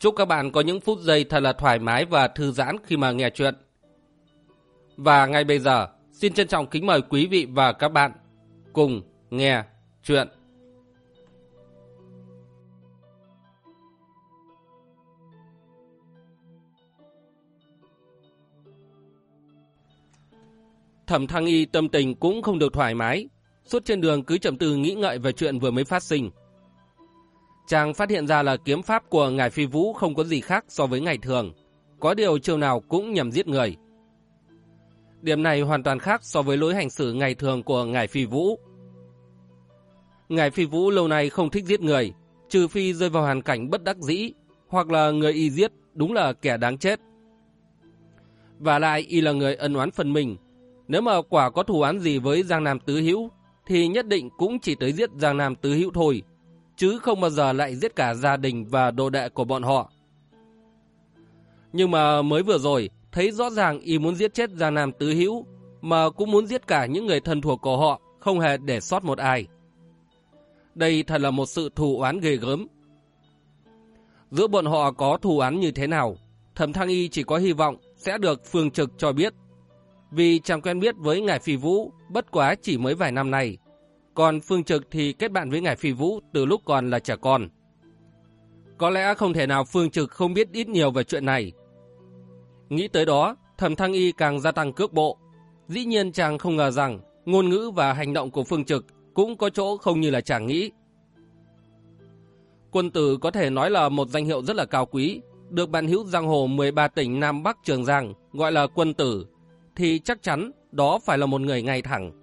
Chúc các bạn có những phút giây thật là thoải mái và thư giãn khi mà nghe chuyện. Và ngay bây giờ, xin trân trọng kính mời quý vị và các bạn cùng nghe chuyện. Thẩm Thăng Y tâm tình cũng không được thoải mái, suốt trên đường cứ chậm từ nghĩ ngợi về chuyện vừa mới phát sinh. Chàng phát hiện ra là kiếm pháp của Ngài Phi Vũ không có gì khác so với ngày thường. Có điều chiều nào cũng nhằm giết người. Điểm này hoàn toàn khác so với lối hành xử ngày thường của Ngài Phi Vũ. Ngài Phi Vũ lâu nay không thích giết người, trừ phi rơi vào hoàn cảnh bất đắc dĩ, hoặc là người y giết đúng là kẻ đáng chết. Và lại y là người ân oán phần mình. Nếu mà quả có thù án gì với Giang Nam Tứ Hữu thì nhất định cũng chỉ tới giết Giang Nam Tứ Hữu thôi, chứ không bao giờ lại giết cả gia đình và đồ đệ của bọn họ. Nhưng mà mới vừa rồi, thấy rõ ràng y muốn giết chết Giang Nam Tứ Hữu, mà cũng muốn giết cả những người thân thuộc của họ, không hề để sót một ai. Đây thật là một sự thù oán ghê gớm. Giữa bọn họ có thù án như thế nào, Thẩm Thăng Y chỉ có hy vọng sẽ được Phương Trực cho biết. Vì chàng quen biết với Ngài Phi Vũ bất quá chỉ mới vài năm nay còn Phương Trực thì kết bạn với Ngài Phi Vũ từ lúc còn là trẻ con. Có lẽ không thể nào Phương Trực không biết ít nhiều về chuyện này. Nghĩ tới đó, Thẩm Thăng Y càng gia tăng cước bộ. Dĩ nhiên chàng không ngờ rằng ngôn ngữ và hành động của Phương Trực cũng có chỗ không như là chàng nghĩ. Quân tử có thể nói là một danh hiệu rất là cao quý, được bạn hữu giang hồ 13 tỉnh Nam Bắc Trường Giang gọi là quân tử, thì chắc chắn đó phải là một người ngay thẳng.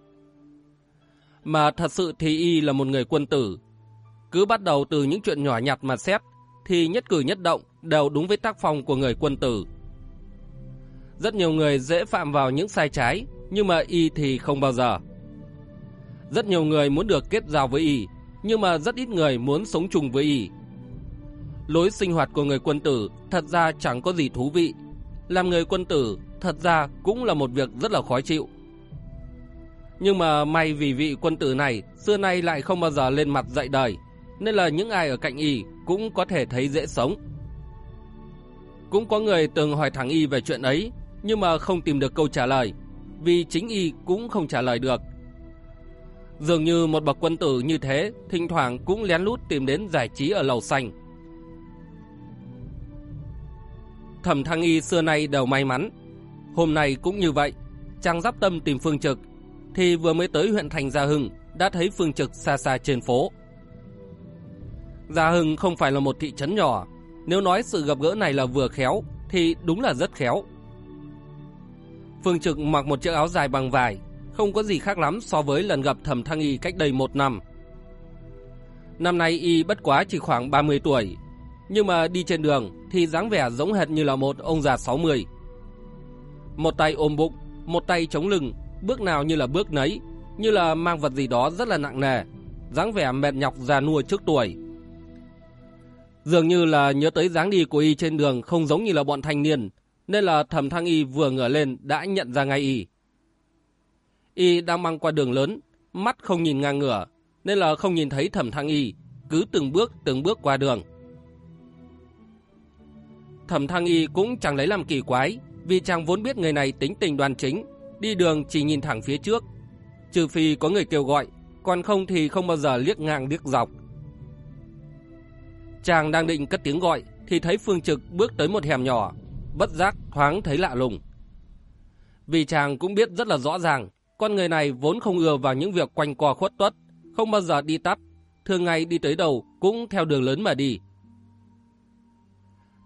Mà thật sự thì y là một người quân tử. Cứ bắt đầu từ những chuyện nhỏ nhặt mà xét, thì nhất cử nhất động đều đúng với tác phong của người quân tử. Rất nhiều người dễ phạm vào những sai trái, nhưng mà y thì không bao giờ. Rất nhiều người muốn được kết giao với y, nhưng mà rất ít người muốn sống chung với y. Lối sinh hoạt của người quân tử thật ra chẳng có gì thú vị. Làm người quân tử thật ra cũng là một việc rất là khó chịu. Nhưng mà may vì vị quân tử này xưa nay lại không bao giờ lên mặt dạy đời, nên là những ai ở cạnh y cũng có thể thấy dễ sống. Cũng có người từng hỏi thẳng y về chuyện ấy, nhưng mà không tìm được câu trả lời, vì chính y cũng không trả lời được. Dường như một bậc quân tử như thế, thỉnh thoảng cũng lén lút tìm đến giải trí ở lầu xanh. Thẩm Thăng Y xưa nay đều may mắn. Hôm nay cũng như vậy, chàng giáp tâm tìm Phương Trực, thì vừa mới tới huyện thành Gia Hưng, đã thấy Phương Trực xa xa trên phố. Gia Hưng không phải là một thị trấn nhỏ, nếu nói sự gặp gỡ này là vừa khéo, thì đúng là rất khéo. Phương Trực mặc một chiếc áo dài bằng vải, không có gì khác lắm so với lần gặp Thẩm Thăng Y cách đây một năm. Năm nay Y bất quá chỉ khoảng 30 tuổi, nhưng mà đi trên đường thì dáng vẻ giống hệt như là một ông già 60. Một tay ôm bụng, một tay chống lưng, bước nào như là bước nấy, như là mang vật gì đó rất là nặng nề, dáng vẻ mệt nhọc già nua trước tuổi. Dường như là nhớ tới dáng đi của y trên đường không giống như là bọn thanh niên, nên là thẩm thăng y vừa ngửa lên đã nhận ra ngay y. Y đang băng qua đường lớn, mắt không nhìn ngang ngửa, nên là không nhìn thấy thẩm thăng y, cứ từng bước từng bước qua đường. Thẩm thăng y cũng chẳng lấy làm kỳ quái, vì chàng vốn biết người này tính tình đoan chính, đi đường chỉ nhìn thẳng phía trước. Trừ phi có người kêu gọi, còn không thì không bao giờ liếc ngang liếc dọc. Chàng đang định cất tiếng gọi, thì thấy Phương Trực bước tới một hẻm nhỏ, bất giác thoáng thấy lạ lùng. Vì chàng cũng biết rất là rõ ràng, con người này vốn không ưa vào những việc quanh co khuất tuất, không bao giờ đi tắt, thường ngày đi tới đầu cũng theo đường lớn mà đi.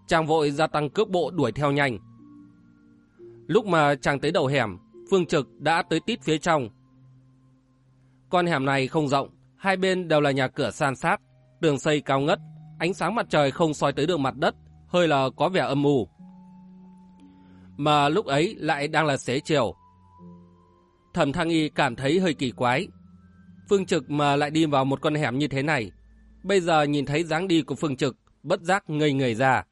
Chàng vội gia tăng cước bộ đuổi theo nhanh. Lúc mà chàng tới đầu hẻm, Phương Trực đã tới tít phía trong. Con hẻm này không rộng, hai bên đều là nhà cửa san sát, tường xây cao ngất, ánh sáng mặt trời không soi tới được mặt đất, hơi là có vẻ âm mù. mà lúc ấy lại đang là xế chiều. Thẩm Thăng Y cảm thấy hơi kỳ quái. Phương Trực mà lại đi vào một con hẻm như thế này. Bây giờ nhìn thấy dáng đi của Phương Trực, bất giác ngây người ra.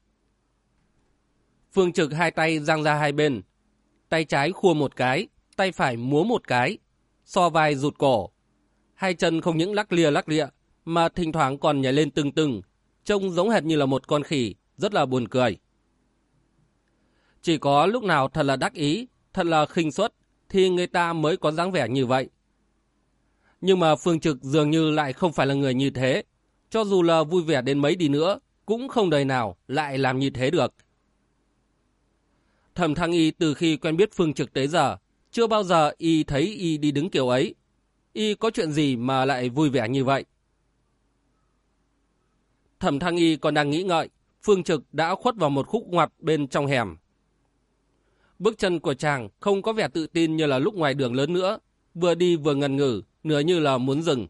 Phương Trực hai tay giang ra hai bên. Tay trái khua một cái, tay phải múa một cái. So vai rụt cổ. Hai chân không những lắc lia lắc lịa, mà thỉnh thoảng còn nhảy lên từng từng. Trông giống hệt như là một con khỉ, rất là buồn cười. Chỉ có lúc nào thật là đắc ý, thật là khinh suất, thì người ta mới có dáng vẻ như vậy. Nhưng mà Phương Trực dường như lại không phải là người như thế. Cho dù là vui vẻ đến mấy đi nữa, cũng không đời nào lại làm như thế được. Thẩm Thăng Y từ khi quen biết Phương Trực tới giờ, chưa bao giờ Y thấy Y đi đứng kiểu ấy. Y có chuyện gì mà lại vui vẻ như vậy? Thẩm Thăng Y còn đang nghĩ ngợi, Phương Trực đã khuất vào một khúc ngoặt bên trong hẻm. Bước chân của chàng không có vẻ tự tin như là lúc ngoài đường lớn nữa, vừa đi vừa ngần ngừ, nửa như là muốn dừng.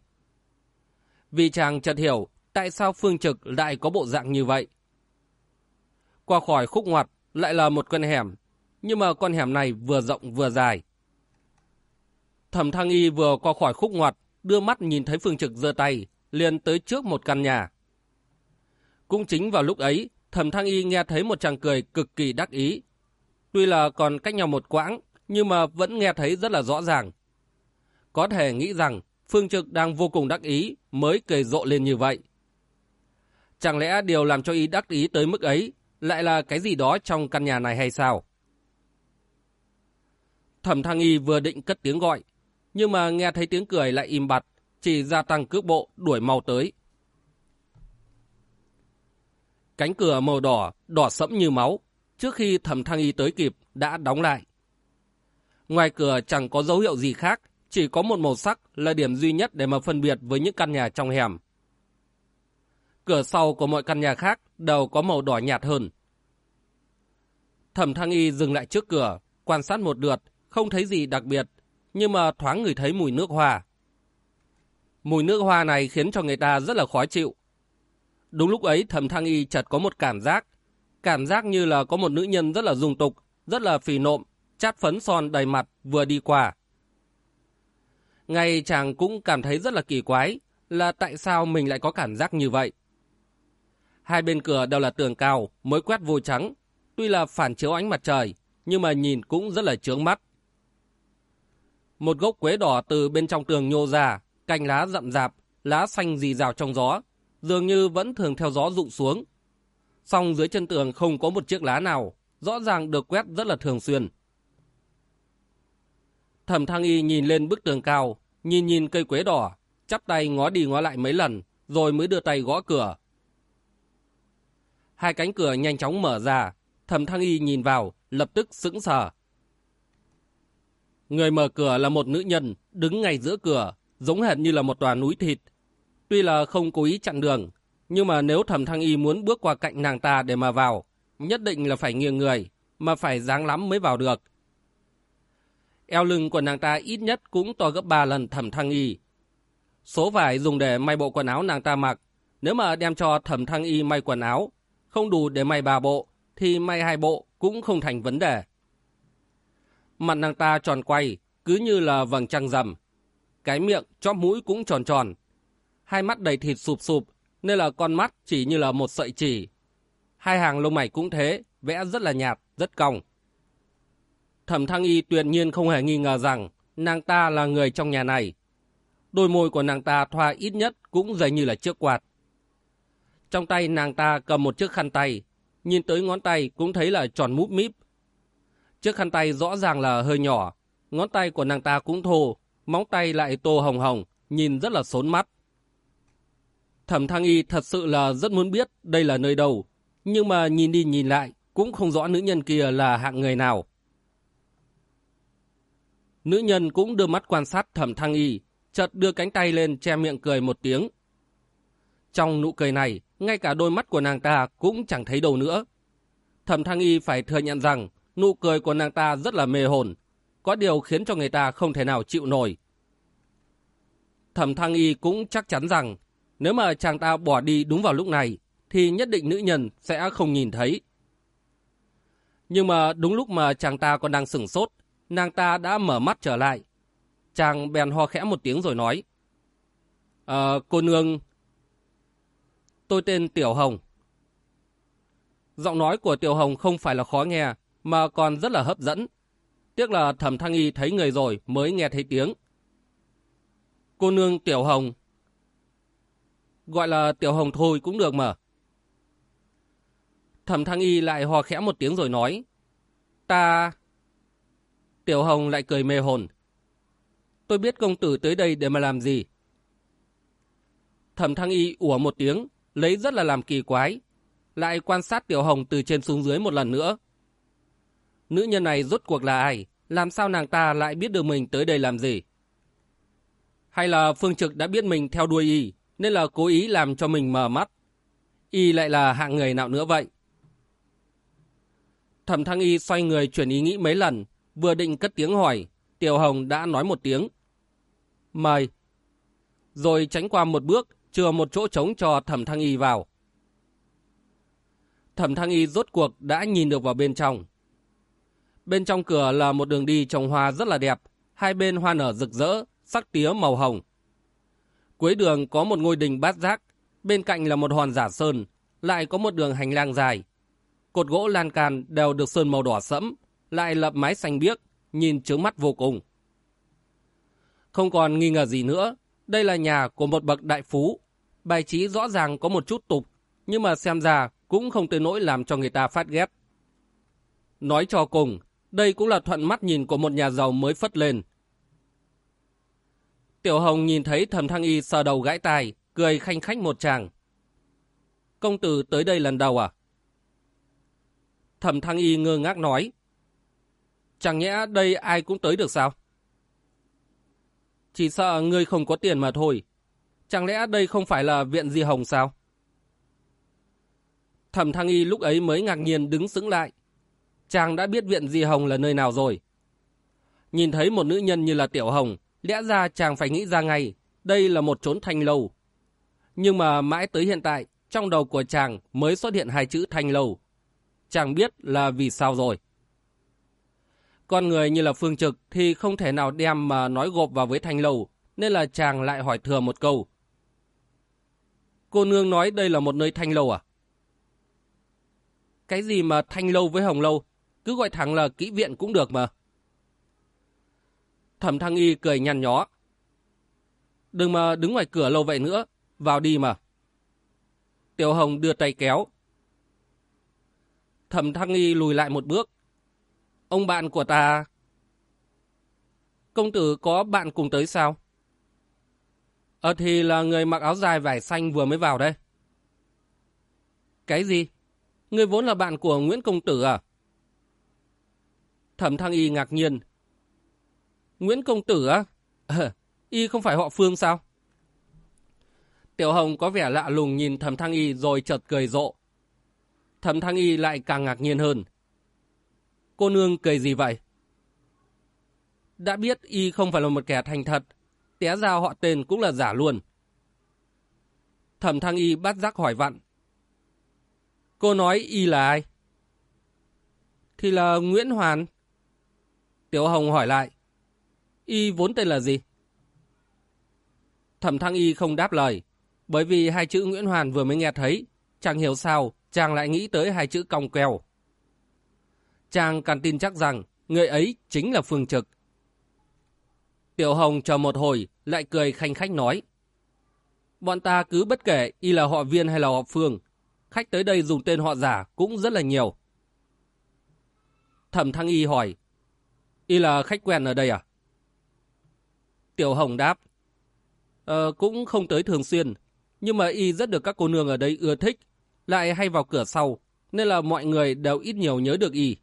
Vì chàng chợt hiểu tại sao Phương Trực lại có bộ dạng như vậy. Qua khỏi khúc ngoặt lại là một con hẻm, nhưng mà con hẻm này vừa rộng vừa dài. Thẩm Thăng Y vừa qua khỏi khúc ngoặt, đưa mắt nhìn thấy Phương Trực giơ tay, liền tới trước một căn nhà. Cũng chính vào lúc ấy, Thẩm Thăng Y nghe thấy một chàng cười cực kỳ đắc ý. Tuy là còn cách nhau một quãng, nhưng mà vẫn nghe thấy rất là rõ ràng. Có thể nghĩ rằng Phương Trực đang vô cùng đắc ý mới cười rộ lên như vậy. Chẳng lẽ điều làm cho y đắc ý tới mức ấy lại là cái gì đó trong căn nhà này hay sao? Thẩm Thăng Y vừa định cất tiếng gọi, nhưng mà nghe thấy tiếng cười lại im bặt, chỉ gia tăng cước bộ đuổi mau tới. Cánh cửa màu đỏ, đỏ sẫm như máu, trước khi Thẩm Thăng Y tới kịp đã đóng lại. Ngoài cửa chẳng có dấu hiệu gì khác, chỉ có một màu sắc là điểm duy nhất để mà phân biệt với những căn nhà trong hẻm. Cửa sau của mọi căn nhà khác đều có màu đỏ nhạt hơn. Thẩm Thăng Y dừng lại trước cửa, quan sát một lượt, không thấy gì đặc biệt, nhưng mà thoáng người thấy mùi nước hoa. Mùi nước hoa này khiến cho người ta rất là khó chịu. Đúng lúc ấy Thẩm Thăng Y chợt có một cảm giác, cảm giác như là có một nữ nhân rất là dung tục, rất là phì nộm, chát phấn son đầy mặt vừa đi qua. Ngay chàng cũng cảm thấy rất là kỳ quái, là tại sao mình lại có cảm giác như vậy. Hai bên cửa đều là tường cao, mới quét vô trắng. Tuy là phản chiếu ánh mặt trời, nhưng mà nhìn cũng rất là chướng mắt. Một gốc quế đỏ từ bên trong tường nhô ra, cành lá rậm rạp, lá xanh rì rào trong gió, dường như vẫn thường theo gió rụng xuống. Song dưới chân tường không có một chiếc lá nào, rõ ràng được quét rất là thường xuyên. Thẩm Thăng Y nhìn lên bức tường cao, nhìn nhìn cây quế đỏ, chắp tay ngó đi ngó lại mấy lần, rồi mới đưa tay gõ cửa. Hai cánh cửa nhanh chóng mở ra, Thẩm Thăng Y nhìn vào, lập tức sững sờ. Người mở cửa là một nữ nhân, đứng ngay giữa cửa, giống hệt như là một tòa núi thịt. Tuy là không cố ý chặn đường, nhưng mà nếu Thẩm Thăng Y muốn bước qua cạnh nàng ta để mà vào, nhất định là phải nghiêng người, mà phải dáng lắm mới vào được. Eo lưng của nàng ta ít nhất cũng to gấp 3 lần Thẩm Thăng Y. Số vải dùng để may bộ quần áo nàng ta mặc, nếu mà đem cho Thẩm Thăng Y may quần áo, không đủ để may ba bộ, thì may hai bộ cũng không thành vấn đề. Mặt nàng ta tròn quay, cứ như là vầng trăng rằm. Cái miệng, chóp mũi cũng tròn tròn. Hai mắt đầy thịt sụp sụp, nên là con mắt chỉ như là một sợi chỉ. Hai hàng lông mày cũng thế, vẽ rất là nhạt, rất cong. Thẩm Thăng Y tuyệt nhiên không hề nghi ngờ rằng nàng ta là người trong nhà này. Đôi môi của nàng ta thoa ít nhất cũng dày như là chiếc quạt. Trong tay nàng ta cầm một chiếc khăn tay, nhìn tới ngón tay cũng thấy là tròn múp míp. Chiếc khăn tay rõ ràng là hơi nhỏ, ngón tay của nàng ta cũng thô, móng tay lại tô hồng hồng, nhìn rất là sốn mắt. Thẩm Thăng Y thật sự là rất muốn biết đây là nơi đâu, nhưng mà nhìn đi nhìn lại cũng không rõ nữ nhân kia là hạng người nào. Nữ nhân cũng đưa mắt quan sát Thẩm Thăng Y, chợt đưa cánh tay lên che miệng cười một tiếng. Trong nụ cười này, ngay cả đôi mắt của nàng ta cũng chẳng thấy đâu nữa. Thẩm Thăng Y phải thừa nhận rằng nụ cười của nàng ta rất là mê hồn, có điều khiến cho người ta không thể nào chịu nổi. Thẩm Thăng Y cũng chắc chắn rằng nếu mà chàng ta bỏ đi đúng vào lúc này thì nhất định nữ nhân sẽ không nhìn thấy. Nhưng mà đúng lúc mà chàng ta còn đang sửng sốt, nàng ta đã mở mắt trở lại. Chàng bèn ho khẽ một tiếng rồi nói. Ờ, cô nương... Tôi tên Tiểu Hồng. Giọng nói của Tiểu Hồng không phải là khó nghe, mà còn rất là hấp dẫn. Tiếc là thẩm thăng y thấy người rồi mới nghe thấy tiếng. Cô nương Tiểu Hồng. Gọi là Tiểu Hồng thôi cũng được mà. Thẩm thăng y lại hò khẽ một tiếng rồi nói. Ta... Tiểu Hồng lại cười mê hồn. Tôi biết công tử tới đây để mà làm gì. Thẩm thăng y ủa một tiếng, lấy rất là làm kỳ quái. Lại quan sát Tiểu Hồng từ trên xuống dưới một lần nữa. Nữ nhân này rốt cuộc là ai? Làm sao nàng ta lại biết được mình tới đây làm gì? Hay là Phương Trực đã biết mình theo đuôi y, nên là cố ý làm cho mình mờ mắt? Y lại là hạng người nào nữa vậy? Thẩm Thăng Y xoay người chuyển ý nghĩ mấy lần, vừa định cất tiếng hỏi, Tiểu Hồng đã nói một tiếng. Mời. Rồi tránh qua một bước, chừa một chỗ trống cho Thẩm Thăng Y vào. Thẩm Thăng Y rốt cuộc đã nhìn được vào bên trong. Bên trong cửa là một đường đi trồng hoa rất là đẹp, hai bên hoa nở rực rỡ, sắc tía màu hồng. Cuối đường có một ngôi đình bát giác, bên cạnh là một hòn giả sơn, lại có một đường hành lang dài. Cột gỗ lan can đều được sơn màu đỏ sẫm, lại lập mái xanh biếc, nhìn trướng mắt vô cùng. Không còn nghi ngờ gì nữa, đây là nhà của một bậc đại phú. Bài trí rõ ràng có một chút tục, nhưng mà xem ra cũng không tới nỗi làm cho người ta phát ghét. Nói cho cùng, đây cũng là thuận mắt nhìn của một nhà giàu mới phất lên. Tiểu Hồng nhìn thấy thẩm thăng y sờ đầu gãi tai, cười khanh khách một chàng. Công tử tới đây lần đầu à? Thẩm thăng y ngơ ngác nói. Chẳng nhẽ đây ai cũng tới được sao? Chỉ sợ ngươi không có tiền mà thôi. Chẳng lẽ đây không phải là viện Di Hồng sao? Thẩm thăng y lúc ấy mới ngạc nhiên đứng sững lại. Chàng đã biết viện Di Hồng là nơi nào rồi. Nhìn thấy một nữ nhân như là Tiểu Hồng, lẽ ra chàng phải nghĩ ra ngay, đây là một chốn thanh lâu. Nhưng mà mãi tới hiện tại, trong đầu của chàng mới xuất hiện hai chữ thanh lâu. Chàng biết là vì sao rồi. Con người như là Phương Trực thì không thể nào đem mà nói gộp vào với thanh lâu, nên là chàng lại hỏi thừa một câu. Cô nương nói đây là một nơi thanh lâu à? Cái gì mà thanh lâu với hồng lâu? Cứ gọi thẳng là kỹ viện cũng được mà. Thẩm thăng y cười nhăn nhó. Đừng mà đứng ngoài cửa lâu vậy nữa, vào đi mà. Tiểu Hồng đưa tay kéo. Thẩm thăng y lùi lại một bước. Ông bạn của ta... Công tử có bạn cùng tới sao? Ờ thì là người mặc áo dài vải xanh vừa mới vào đây. Cái gì? Người vốn là bạn của Nguyễn Công Tử à? Thẩm Thăng Y ngạc nhiên. Nguyễn Công Tử á? À? y không phải họ Phương sao? Tiểu Hồng có vẻ lạ lùng nhìn Thẩm Thăng Y rồi chợt cười rộ. Thẩm Thăng Y lại càng ngạc nhiên hơn. Cô nương cười gì vậy? Đã biết Y không phải là một kẻ thành thật, té ra họ tên cũng là giả luôn. Thẩm Thăng Y bắt giác hỏi vặn. Cô nói Y là ai? Thì là Nguyễn Hoàn. Tiểu Hồng hỏi lại. Y vốn tên là gì? Thẩm Thăng Y không đáp lời, bởi vì hai chữ Nguyễn Hoàn vừa mới nghe thấy, chẳng hiểu sao chàng lại nghĩ tới hai chữ cong queo. Chàng càng tin chắc rằng người ấy chính là Phương Trực. Tiểu Hồng chờ một hồi, lại cười khanh khách nói. Bọn ta cứ bất kể y là họ viên hay là họ Phương, khách tới đây dùng tên họ giả cũng rất là nhiều. Thẩm Thăng Y hỏi, y là khách quen ở đây à? Tiểu Hồng đáp, Ờ, cũng không tới thường xuyên, nhưng mà y rất được các cô nương ở đây ưa thích, lại hay vào cửa sau, nên là mọi người đều ít nhiều nhớ được y.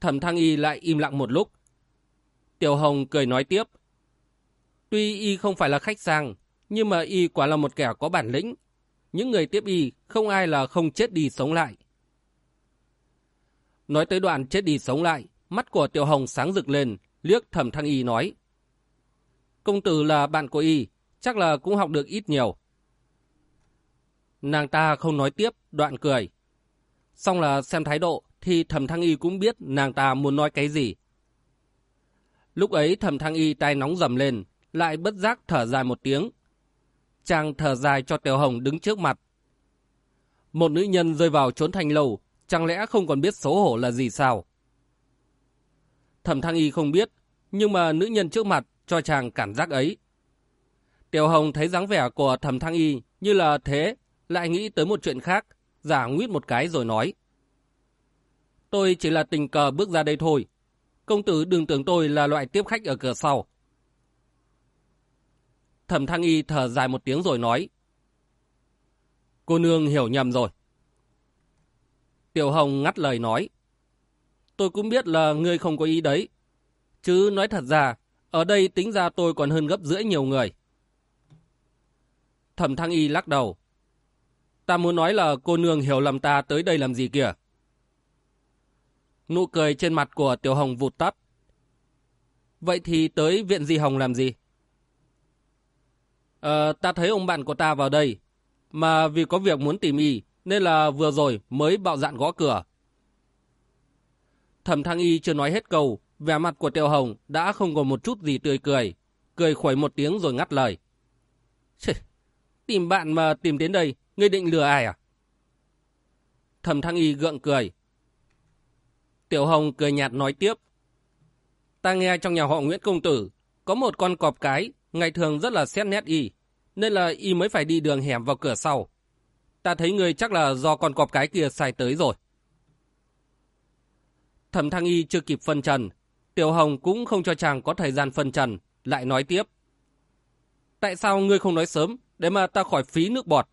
Thẩm Thăng Y lại im lặng một lúc. Tiểu Hồng cười nói tiếp. Tuy y không phải là khách sang, nhưng mà y quả là một kẻ có bản lĩnh. Những người tiếp y không ai là không chết đi sống lại. Nói tới đoạn chết đi sống lại, mắt của Tiểu Hồng sáng rực lên, liếc Thẩm Thăng Y nói. Công tử là bạn của y, chắc là cũng học được ít nhiều. Nàng ta không nói tiếp, đoạn cười. Xong là xem thái độ thì thẩm thăng y cũng biết nàng ta muốn nói cái gì. Lúc ấy thẩm thăng y tay nóng dầm lên, lại bất giác thở dài một tiếng. Chàng thở dài cho Tiểu Hồng đứng trước mặt. Một nữ nhân rơi vào trốn thành lầu, chẳng lẽ không còn biết xấu hổ là gì sao? Thẩm thăng y không biết, nhưng mà nữ nhân trước mặt cho chàng cảm giác ấy. Tiểu Hồng thấy dáng vẻ của thẩm thăng y như là thế, lại nghĩ tới một chuyện khác, giả nguyết một cái rồi nói. Tôi chỉ là tình cờ bước ra đây thôi. Công tử đừng tưởng tôi là loại tiếp khách ở cửa sau. Thẩm thăng y thở dài một tiếng rồi nói. Cô nương hiểu nhầm rồi. Tiểu Hồng ngắt lời nói. Tôi cũng biết là ngươi không có ý đấy. Chứ nói thật ra, ở đây tính ra tôi còn hơn gấp rưỡi nhiều người. Thẩm thăng y lắc đầu. Ta muốn nói là cô nương hiểu lầm ta tới đây làm gì kìa. Nụ cười trên mặt của Tiểu Hồng vụt tắt. Vậy thì tới viện Di Hồng làm gì? Ờ, ta thấy ông bạn của ta vào đây. Mà vì có việc muốn tìm y, nên là vừa rồi mới bạo dạn gõ cửa. Thẩm Thăng Y chưa nói hết câu, vẻ mặt của Tiểu Hồng đã không còn một chút gì tươi cười. Cười khuẩy một tiếng rồi ngắt lời. Chê, tìm bạn mà tìm đến đây, ngươi định lừa ai à? Thẩm Thăng Y gượng cười. Tiểu Hồng cười nhạt nói tiếp. Ta nghe trong nhà họ Nguyễn Công Tử, có một con cọp cái, ngày thường rất là xét nét y, nên là y mới phải đi đường hẻm vào cửa sau. Ta thấy người chắc là do con cọp cái kia sai tới rồi. Thẩm Thăng Y chưa kịp phân trần, Tiểu Hồng cũng không cho chàng có thời gian phân trần, lại nói tiếp. Tại sao ngươi không nói sớm, để mà ta khỏi phí nước bọt?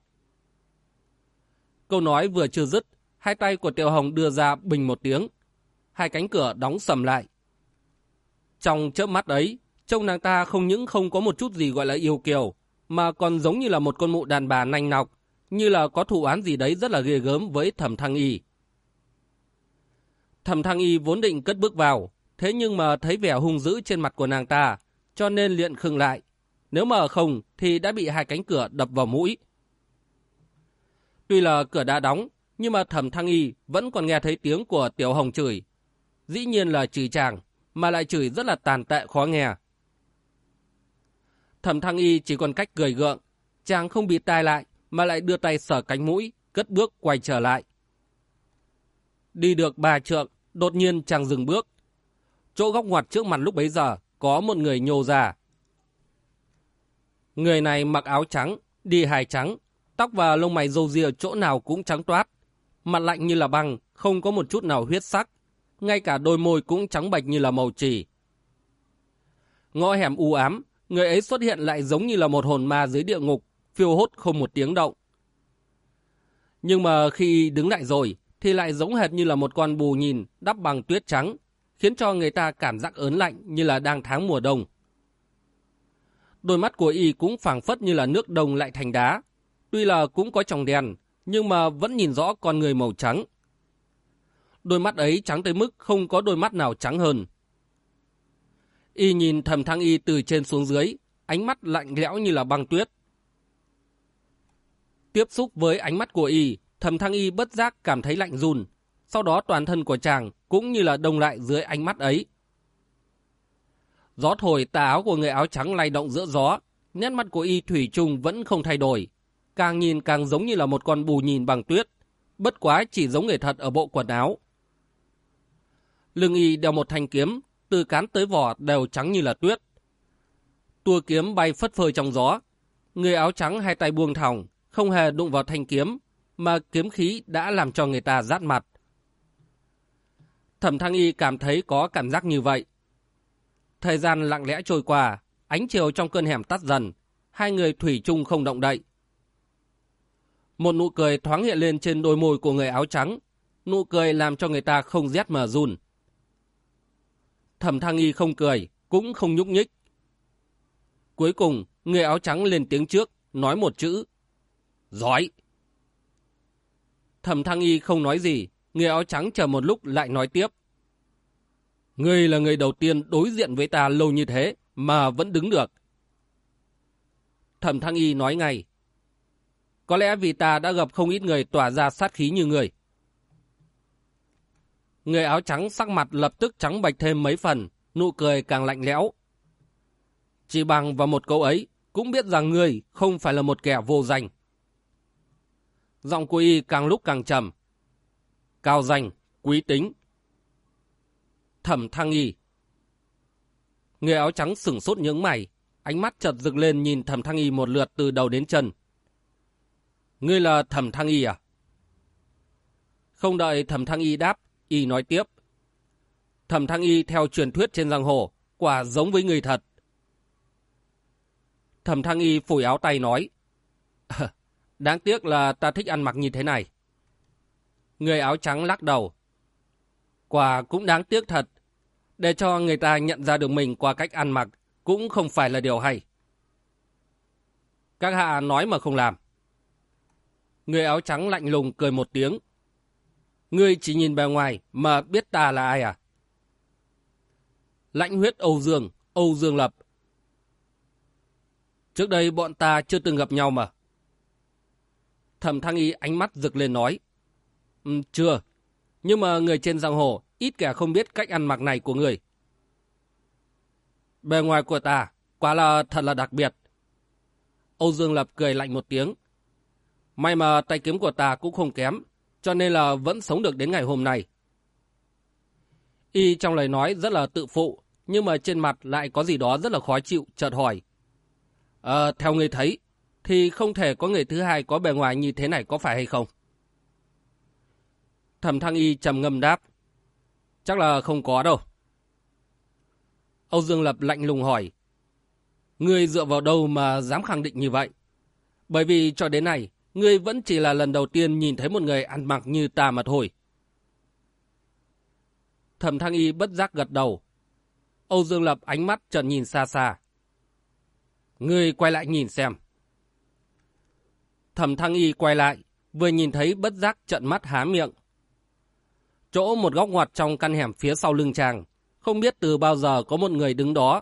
Câu nói vừa chưa dứt, hai tay của Tiểu Hồng đưa ra bình một tiếng. Hai cánh cửa đóng sầm lại. Trong chớp mắt ấy, trông nàng ta không những không có một chút gì gọi là yêu kiều, mà còn giống như là một con mụ đàn bà nanh nọc, như là có thù án gì đấy rất là ghê gớm với thẩm thăng y. Thẩm thăng y vốn định cất bước vào, thế nhưng mà thấy vẻ hung dữ trên mặt của nàng ta, cho nên liền khừng lại. Nếu mà không thì đã bị hai cánh cửa đập vào mũi. Tuy là cửa đã đóng, nhưng mà thẩm thăng y vẫn còn nghe thấy tiếng của tiểu hồng chửi. Dĩ nhiên là chửi chàng, mà lại chửi rất là tàn tệ khó nghe. Thẩm thăng y chỉ còn cách cười gượng, chàng không bị tai lại, mà lại đưa tay sờ cánh mũi, cất bước quay trở lại. Đi được ba trượng, đột nhiên chàng dừng bước. Chỗ góc ngoặt trước mặt lúc bấy giờ, có một người nhô ra. Người này mặc áo trắng, đi hài trắng, tóc và lông mày râu ria chỗ nào cũng trắng toát. Mặt lạnh như là băng, không có một chút nào huyết sắc. Ngay cả đôi môi cũng trắng bạch như là màu trì. Ngõ hẻm u ám, người ấy xuất hiện lại giống như là một hồn ma dưới địa ngục, phiêu hốt không một tiếng động. Nhưng mà khi đứng lại rồi, thì lại giống hệt như là một con bù nhìn đắp bằng tuyết trắng, khiến cho người ta cảm giác ớn lạnh như là đang tháng mùa đông. Đôi mắt của y cũng phảng phất như là nước đông lại thành đá. Tuy là cũng có tròng đèn, nhưng mà vẫn nhìn rõ con người màu trắng. Đôi mắt ấy trắng tới mức không có đôi mắt nào trắng hơn. Y nhìn thầm thăng y từ trên xuống dưới, ánh mắt lạnh lẽo như là băng tuyết. Tiếp xúc với ánh mắt của y, thầm thăng y bất giác cảm thấy lạnh run. Sau đó toàn thân của chàng cũng như là đông lại dưới ánh mắt ấy. Gió thổi tà áo của người áo trắng lay động giữa gió, nét mặt của y thủy trùng vẫn không thay đổi. Càng nhìn càng giống như là một con bù nhìn bằng tuyết, bất quá chỉ giống người thật ở bộ quần áo. Lưng y đeo một thanh kiếm, từ cán tới vỏ đều trắng như là tuyết. Tua kiếm bay phất phơ trong gió. Người áo trắng hai tay buông thòng, không hề đụng vào thanh kiếm, mà kiếm khí đã làm cho người ta rát mặt. Thẩm Thăng Y cảm thấy có cảm giác như vậy. Thời gian lặng lẽ trôi qua, ánh chiều trong cơn hẻm tắt dần, hai người thủy chung không động đậy. Một nụ cười thoáng hiện lên trên đôi môi của người áo trắng, nụ cười làm cho người ta không rét mà run. Thẩm Thăng Y không cười, cũng không nhúc nhích. Cuối cùng, người áo trắng lên tiếng trước, nói một chữ. Giỏi! Thẩm Thăng Y không nói gì, người áo trắng chờ một lúc lại nói tiếp. Ngươi là người đầu tiên đối diện với ta lâu như thế mà vẫn đứng được. Thẩm Thăng Y nói ngay. Có lẽ vì ta đã gặp không ít người tỏa ra sát khí như người. Người áo trắng sắc mặt lập tức trắng bệch thêm mấy phần, nụ cười càng lạnh lẽo. Chỉ bằng vào một câu ấy, cũng biết rằng ngươi không phải là một kẻ vô danh. Giọng của y càng lúc càng trầm. Cao danh, quý tính. Thẩm thăng y. Người áo trắng sửng sốt những mày, ánh mắt chợt dựng lên nhìn thẩm thăng y một lượt từ đầu đến chân. Ngươi là thẩm thăng y à? Không đợi thẩm thăng y đáp, y nói tiếp. Thẩm thăng y theo truyền thuyết trên giang hồ, quả giống với người thật. Thẩm thăng y phủi áo tay nói. Đáng tiếc là ta thích ăn mặc như thế này. Người áo trắng lắc đầu. Quả cũng đáng tiếc thật. Để cho người ta nhận ra được mình qua cách ăn mặc cũng không phải là điều hay. Các hạ nói mà không làm. Người áo trắng lạnh lùng cười một tiếng. Ngươi chỉ nhìn bề ngoài mà biết ta là ai à? Lãnh huyết Âu Dương, Âu Dương Lập. Trước đây bọn ta chưa từng gặp nhau mà. Thẩm Thăng Y ánh mắt rực lên nói. Um, chưa, nhưng mà người trên giang hồ ít kẻ không biết cách ăn mặc này của người. Bề ngoài của ta, quá là thật là đặc biệt. Âu Dương Lập cười lạnh một tiếng. May mà tay kiếm của ta cũng không kém, cho nên là vẫn sống được đến ngày hôm nay. Y trong lời nói rất là tự phụ, nhưng mà trên mặt lại có gì đó rất là khó chịu, chợt hỏi. Ờ, theo người thấy, thì không thể có người thứ hai có bề ngoài như thế này có phải hay không? Thẩm Thăng Y trầm ngâm đáp. Chắc là không có đâu. Âu Dương Lập lạnh lùng hỏi. Ngươi dựa vào đâu mà dám khẳng định như vậy? Bởi vì cho đến nay, ngươi vẫn chỉ là lần đầu tiên nhìn thấy một người ăn mặc như ta mà thôi. Thẩm Thăng Y bất giác gật đầu. Âu Dương Lập ánh mắt trần nhìn xa xa. Ngươi quay lại nhìn xem. Thẩm Thăng Y quay lại, vừa nhìn thấy bất giác trận mắt há miệng. Chỗ một góc ngoặt trong căn hẻm phía sau lưng chàng, không biết từ bao giờ có một người đứng đó.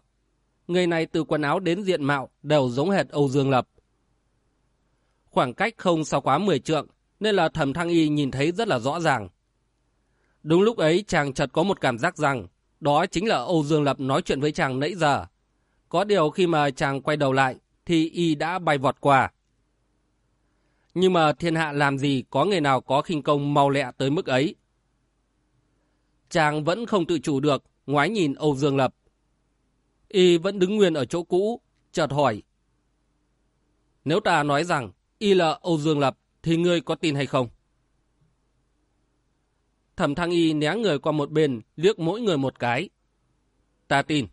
Người này từ quần áo đến diện mạo đều giống hệt Âu Dương Lập. Khoảng cách không sao quá 10 trượng, nên là thẩm thăng y nhìn thấy rất là rõ ràng. Đúng lúc ấy chàng chợt có một cảm giác rằng đó chính là Âu Dương Lập nói chuyện với chàng nãy giờ. Có điều khi mà chàng quay đầu lại thì y đã bay vọt qua. Nhưng mà thiên hạ làm gì có người nào có khinh công mau lẹ tới mức ấy. Chàng vẫn không tự chủ được, ngoái nhìn Âu Dương Lập. Y vẫn đứng nguyên ở chỗ cũ, chợt hỏi. Nếu ta nói rằng y là Âu Dương Lập, thì ngươi có tin hay không? Thẩm Thăng Y né người qua một bên, liếc mỗi người một cái. Ta tin.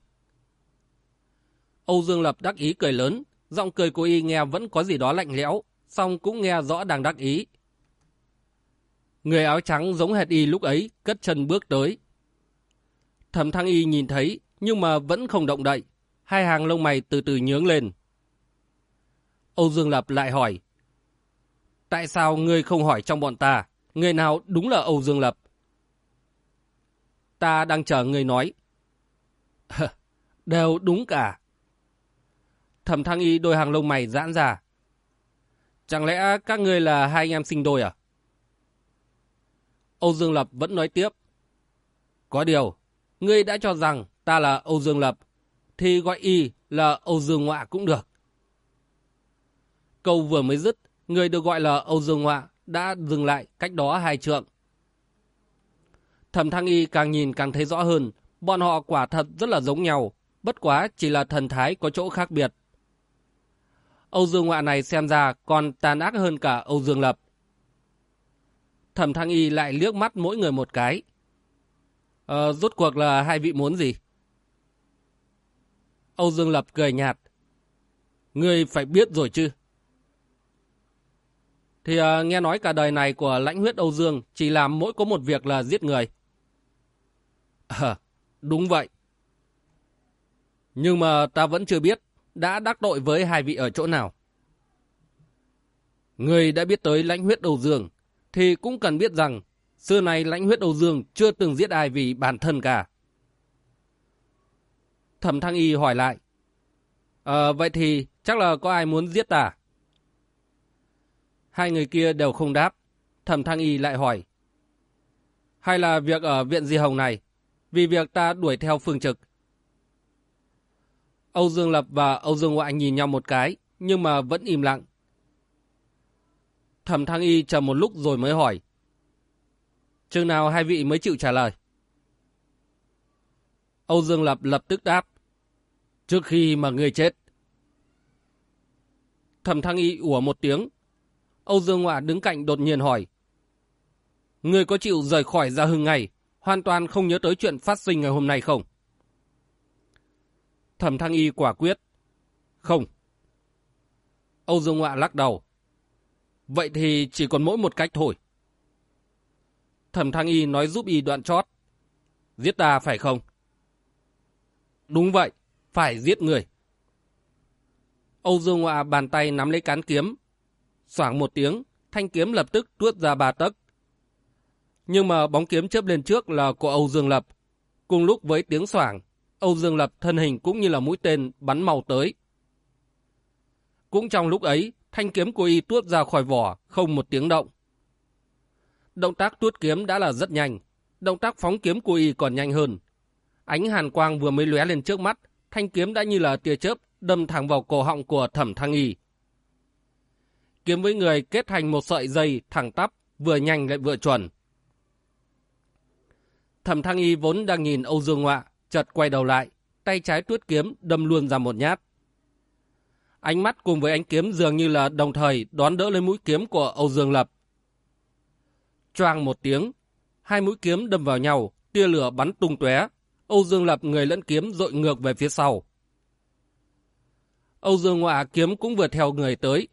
Âu Dương Lập đắc ý cười lớn, giọng cười của y nghe vẫn có gì đó lạnh lẽo, song cũng nghe rõ đang đắc ý. Người áo trắng giống hệt y lúc ấy, cất chân bước tới. Thẩm Thăng Y nhìn thấy, nhưng mà vẫn không động đậy. Hai hàng lông mày từ từ nhướng lên. Âu Dương Lập lại hỏi. Tại sao ngươi không hỏi trong bọn ta, người nào đúng là Âu Dương Lập? Ta đang chờ ngươi nói. Đều đúng cả. Thẩm Thăng Y đôi hàng lông mày giãn ra. Chẳng lẽ các ngươi là hai anh em sinh đôi à? Âu Dương Lập vẫn nói tiếp. Có điều, ngươi đã cho rằng ta là Âu Dương Lập, thì gọi y là Âu Dương Ngoạ cũng được. Câu vừa mới dứt, người được gọi là Âu Dương Ngoạ đã dừng lại cách đó hai trượng. Thẩm Thăng Y càng nhìn càng thấy rõ hơn, bọn họ quả thật rất là giống nhau, bất quá chỉ là thần thái có chỗ khác biệt. Âu Dương Ngoạ này xem ra còn tàn ác hơn cả Âu Dương Lập. Thẩm Thăng Y lại liếc mắt mỗi người một cái. Ờ, rốt cuộc là hai vị muốn gì? Âu Dương Lập cười nhạt. Ngươi phải biết rồi chứ. Thì uh, nghe nói cả đời này của lãnh huyết Âu Dương chỉ làm mỗi có một việc là giết người. Ờ, đúng vậy. Nhưng mà ta vẫn chưa biết đã đắc tội với hai vị ở chỗ nào. Người đã biết tới lãnh huyết đầu Dương thì cũng cần biết rằng xưa này lãnh huyết đầu Dương chưa từng giết ai vì bản thân cả. Thẩm Thăng Y hỏi lại. Ờ, vậy thì chắc là có ai muốn giết ta? Hai người kia đều không đáp. Thẩm Thăng Y lại hỏi. Hay là việc ở viện Di Hồng này? Vì việc ta đuổi theo phương trực. Âu Dương Lập và Âu Dương Ngoại nhìn nhau một cái, nhưng mà vẫn im lặng. Thẩm Thăng Y chờ một lúc rồi mới hỏi. Chừng nào hai vị mới chịu trả lời? Âu Dương Lập lập tức đáp. Trước khi mà người chết. Thẩm Thăng Y ủa một tiếng. Âu Dương Ngoại đứng cạnh đột nhiên hỏi. Người có chịu rời khỏi Gia Hưng ngày, hoàn toàn không nhớ tới chuyện phát sinh ngày hôm nay không? Thẩm Thăng Y quả quyết. Không. Âu Dương Ngoạ lắc đầu. Vậy thì chỉ còn mỗi một cách thôi. Thẩm Thăng Y nói giúp Y đoạn chót. Giết ta phải không? Đúng vậy, phải giết người. Âu Dương Ngoạ bàn tay nắm lấy cán kiếm. Xoảng một tiếng, thanh kiếm lập tức tuốt ra ba tấc. Nhưng mà bóng kiếm chớp lên trước là của Âu Dương Lập. Cùng lúc với tiếng xoảng, Âu Dương Lập thân hình cũng như là mũi tên bắn màu tới. Cũng trong lúc ấy, thanh kiếm của y tuốt ra khỏi vỏ, không một tiếng động. Động tác tuốt kiếm đã là rất nhanh, động tác phóng kiếm của y còn nhanh hơn. Ánh hàn quang vừa mới lóe lên trước mắt, thanh kiếm đã như là tia chớp đâm thẳng vào cổ họng của thẩm thăng y. Kiếm với người kết thành một sợi dây thẳng tắp, vừa nhanh lại vừa chuẩn. Thẩm thăng y vốn đang nhìn Âu Dương Ngoạ, chợt quay đầu lại, tay trái tuốt kiếm đâm luôn ra một nhát. Ánh mắt cùng với ánh kiếm dường như là đồng thời đón đỡ lên mũi kiếm của Âu Dương Lập. Choang một tiếng, hai mũi kiếm đâm vào nhau, tia lửa bắn tung tóe. Âu Dương Lập người lẫn kiếm dội ngược về phía sau. Âu Dương Ngọa kiếm cũng vừa theo người tới.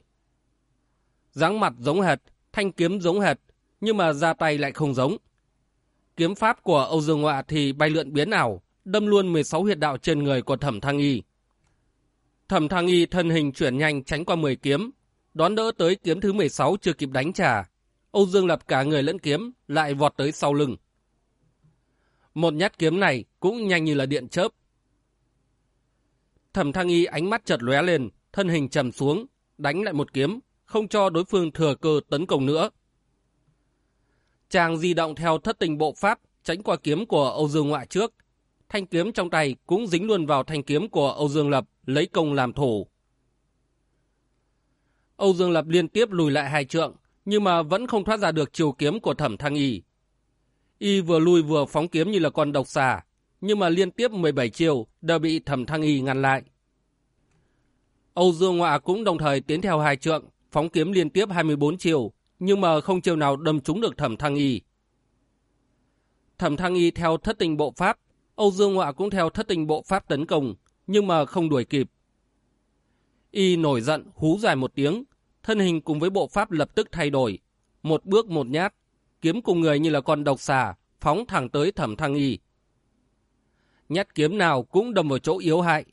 dáng mặt giống hệt, thanh kiếm giống hệt, nhưng mà ra tay lại không giống. Kiếm pháp của Âu Dương Ngọa thì bay lượn biến ảo, đâm luôn 16 huyệt đạo trên người của Thẩm Thăng Y. Thẩm Thăng Y thân hình chuyển nhanh tránh qua 10 kiếm, đón đỡ tới kiếm thứ 16 chưa kịp đánh trả. Âu Dương Lập cả người lẫn kiếm lại vọt tới sau lưng. Một nhát kiếm này cũng nhanh như là điện chớp. Thẩm Thăng Y ánh mắt chợt lóe lên, thân hình trầm xuống, đánh lại một kiếm, không cho đối phương thừa cơ tấn công nữa. Chàng di động theo thất tình bộ pháp, tránh qua kiếm của Âu Dương Ngoại trước, thanh kiếm trong tay cũng dính luôn vào thanh kiếm của Âu Dương Lập, lấy công làm thủ. Âu Dương Lập liên tiếp lùi lại hai trượng, nhưng mà vẫn không thoát ra được chiều kiếm của thẩm thăng y. Y vừa lùi vừa phóng kiếm như là con độc xà, nhưng mà liên tiếp 17 chiều đều bị thẩm thăng y ngăn lại. Âu Dương Ngoạ cũng đồng thời tiến theo hai trượng, phóng kiếm liên tiếp 24 chiều, nhưng mà không chiều nào đâm trúng được thẩm thăng y. Thẩm thăng y theo thất tình bộ pháp, Âu Dương Họa cũng theo thất tình bộ pháp tấn công, nhưng mà không đuổi kịp. Y nổi giận, hú dài một tiếng, thân hình cùng với bộ pháp lập tức thay đổi. Một bước một nhát, kiếm cùng người như là con độc xà, phóng thẳng tới thẩm thăng y. Nhát kiếm nào cũng đâm vào chỗ yếu hại.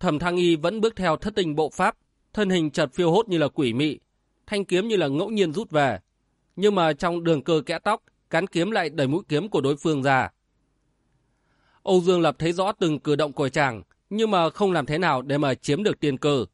Thẩm thăng y vẫn bước theo thất tình bộ pháp, thân hình chật phiêu hốt như là quỷ mị, thanh kiếm như là ngẫu nhiên rút về. Nhưng mà trong đường cơ kẽ tóc, cán kiếm lại đẩy mũi kiếm của đối phương ra. Âu Dương Lập thấy rõ từng cử động của chàng, nhưng mà không làm thế nào để mà chiếm được tiền cơ.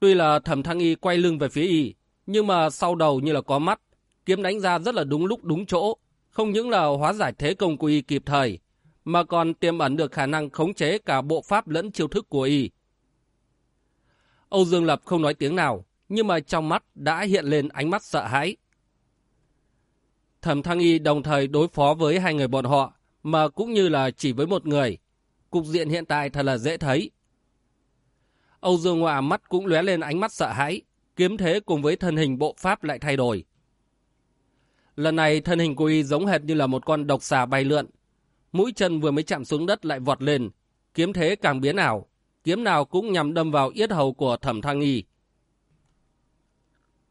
Tuy là thẩm thăng y quay lưng về phía y, nhưng mà sau đầu như là có mắt, kiếm đánh ra rất là đúng lúc đúng chỗ, không những là hóa giải thế công của y kịp thời, mà còn tiềm ẩn được khả năng khống chế cả bộ pháp lẫn chiêu thức của y. Âu Dương Lập không nói tiếng nào, nhưng mà trong mắt đã hiện lên ánh mắt sợ hãi. Thẩm Thăng Y đồng thời đối phó với hai người bọn họ, mà cũng như là chỉ với một người. Cục diện hiện tại thật là dễ thấy. Âu Dương Hòa mắt cũng lóe lên ánh mắt sợ hãi, kiếm thế cùng với thân hình bộ pháp lại thay đổi. Lần này thân hình của y giống hệt như là một con độc xà bay lượn. Mũi chân vừa mới chạm xuống đất lại vọt lên, kiếm thế càng biến ảo, kiếm nào cũng nhằm đâm vào yết hầu của thẩm thăng y.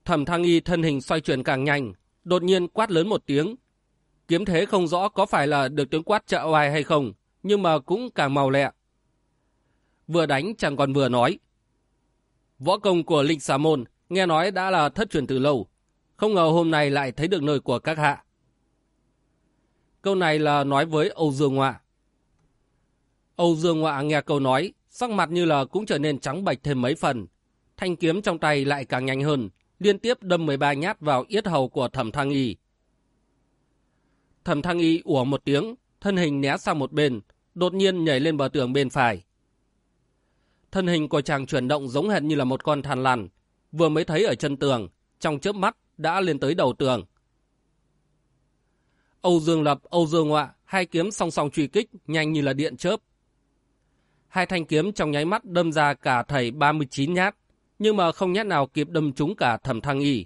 Thẩm thăng y thân hình xoay chuyển càng nhanh, đột nhiên quát lớn một tiếng, Kiếm thế không rõ có phải là được tướng quát trợ oai hay không, nhưng mà cũng càng màu lẹ. Vừa đánh chẳng còn vừa nói. Võ công của Linh Xà Môn nghe nói đã là thất truyền từ lâu, không ngờ hôm nay lại thấy được nơi của các hạ. Câu này là nói với Âu Dương Ngoạ. Âu Dương Ngoạ nghe câu nói, sắc mặt như là cũng trở nên trắng bạch thêm mấy phần. Thanh kiếm trong tay lại càng nhanh hơn, liên tiếp đâm 13 nhát vào yết hầu của thẩm thăng y. Thẩm thăng y ủa một tiếng, thân hình né sang một bên, đột nhiên nhảy lên bờ tường bên phải. Thân hình của chàng chuyển động giống hệt như là một con thằn lằn, vừa mới thấy ở chân tường, trong chớp mắt đã lên tới đầu tường. Âu Dương Lập, Âu Dương Ngoạ, hai kiếm song song truy kích, nhanh như là điện chớp. Hai thanh kiếm trong nháy mắt đâm ra cả thầy 39 nhát, nhưng mà không nhát nào kịp đâm trúng cả thẩm thăng y.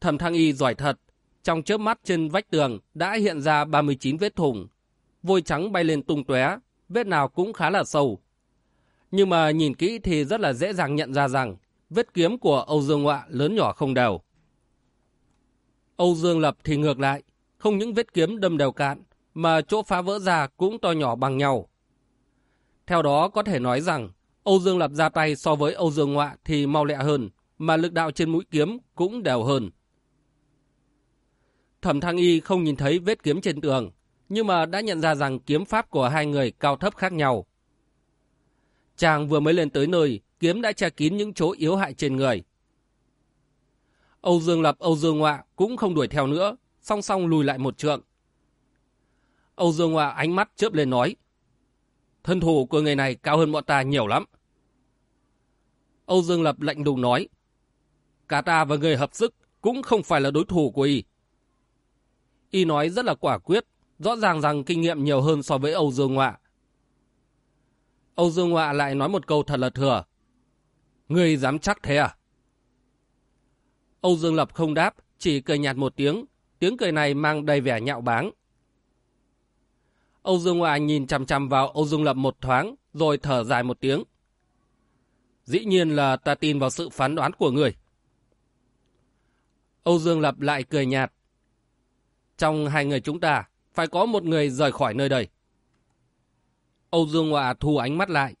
Thẩm thăng y giỏi thật, trong chớp mắt trên vách tường đã hiện ra 39 vết thủng. Vôi trắng bay lên tung tóe, vết nào cũng khá là sâu. Nhưng mà nhìn kỹ thì rất là dễ dàng nhận ra rằng vết kiếm của Âu Dương Họa lớn nhỏ không đều. Âu Dương Lập thì ngược lại, không những vết kiếm đâm đều cạn, mà chỗ phá vỡ ra cũng to nhỏ bằng nhau. Theo đó có thể nói rằng, Âu Dương Lập ra tay so với Âu Dương Ngoạ thì mau lẹ hơn, mà lực đạo trên mũi kiếm cũng đều hơn. Thẩm Thăng Y không nhìn thấy vết kiếm trên tường, nhưng mà đã nhận ra rằng kiếm pháp của hai người cao thấp khác nhau. Chàng vừa mới lên tới nơi, kiếm đã che kín những chỗ yếu hại trên người. Âu Dương Lập, Âu Dương Ngoạ cũng không đuổi theo nữa, song song lùi lại một trượng. Âu Dương Ngoạ ánh mắt chớp lên nói, thân thủ của người này cao hơn bọn ta nhiều lắm. Âu Dương Lập lạnh đùng nói, cả ta và người hợp sức cũng không phải là đối thủ của y. Y nói rất là quả quyết, rõ ràng rằng kinh nghiệm nhiều hơn so với Âu Dương Ngoạ. Âu Dương Ngoạ lại nói một câu thật là thừa. Ngươi dám chắc thế à? Âu Dương Lập không đáp, chỉ cười nhạt một tiếng. Tiếng cười này mang đầy vẻ nhạo báng. Âu Dương Ngoạ nhìn chằm chằm vào Âu Dương Lập một thoáng, rồi thở dài một tiếng. Dĩ nhiên là ta tin vào sự phán đoán của người. Âu Dương Lập lại cười nhạt. Trong hai người chúng ta, phải có một người rời khỏi nơi đây. Âu Dương Họa thu ánh mắt lại.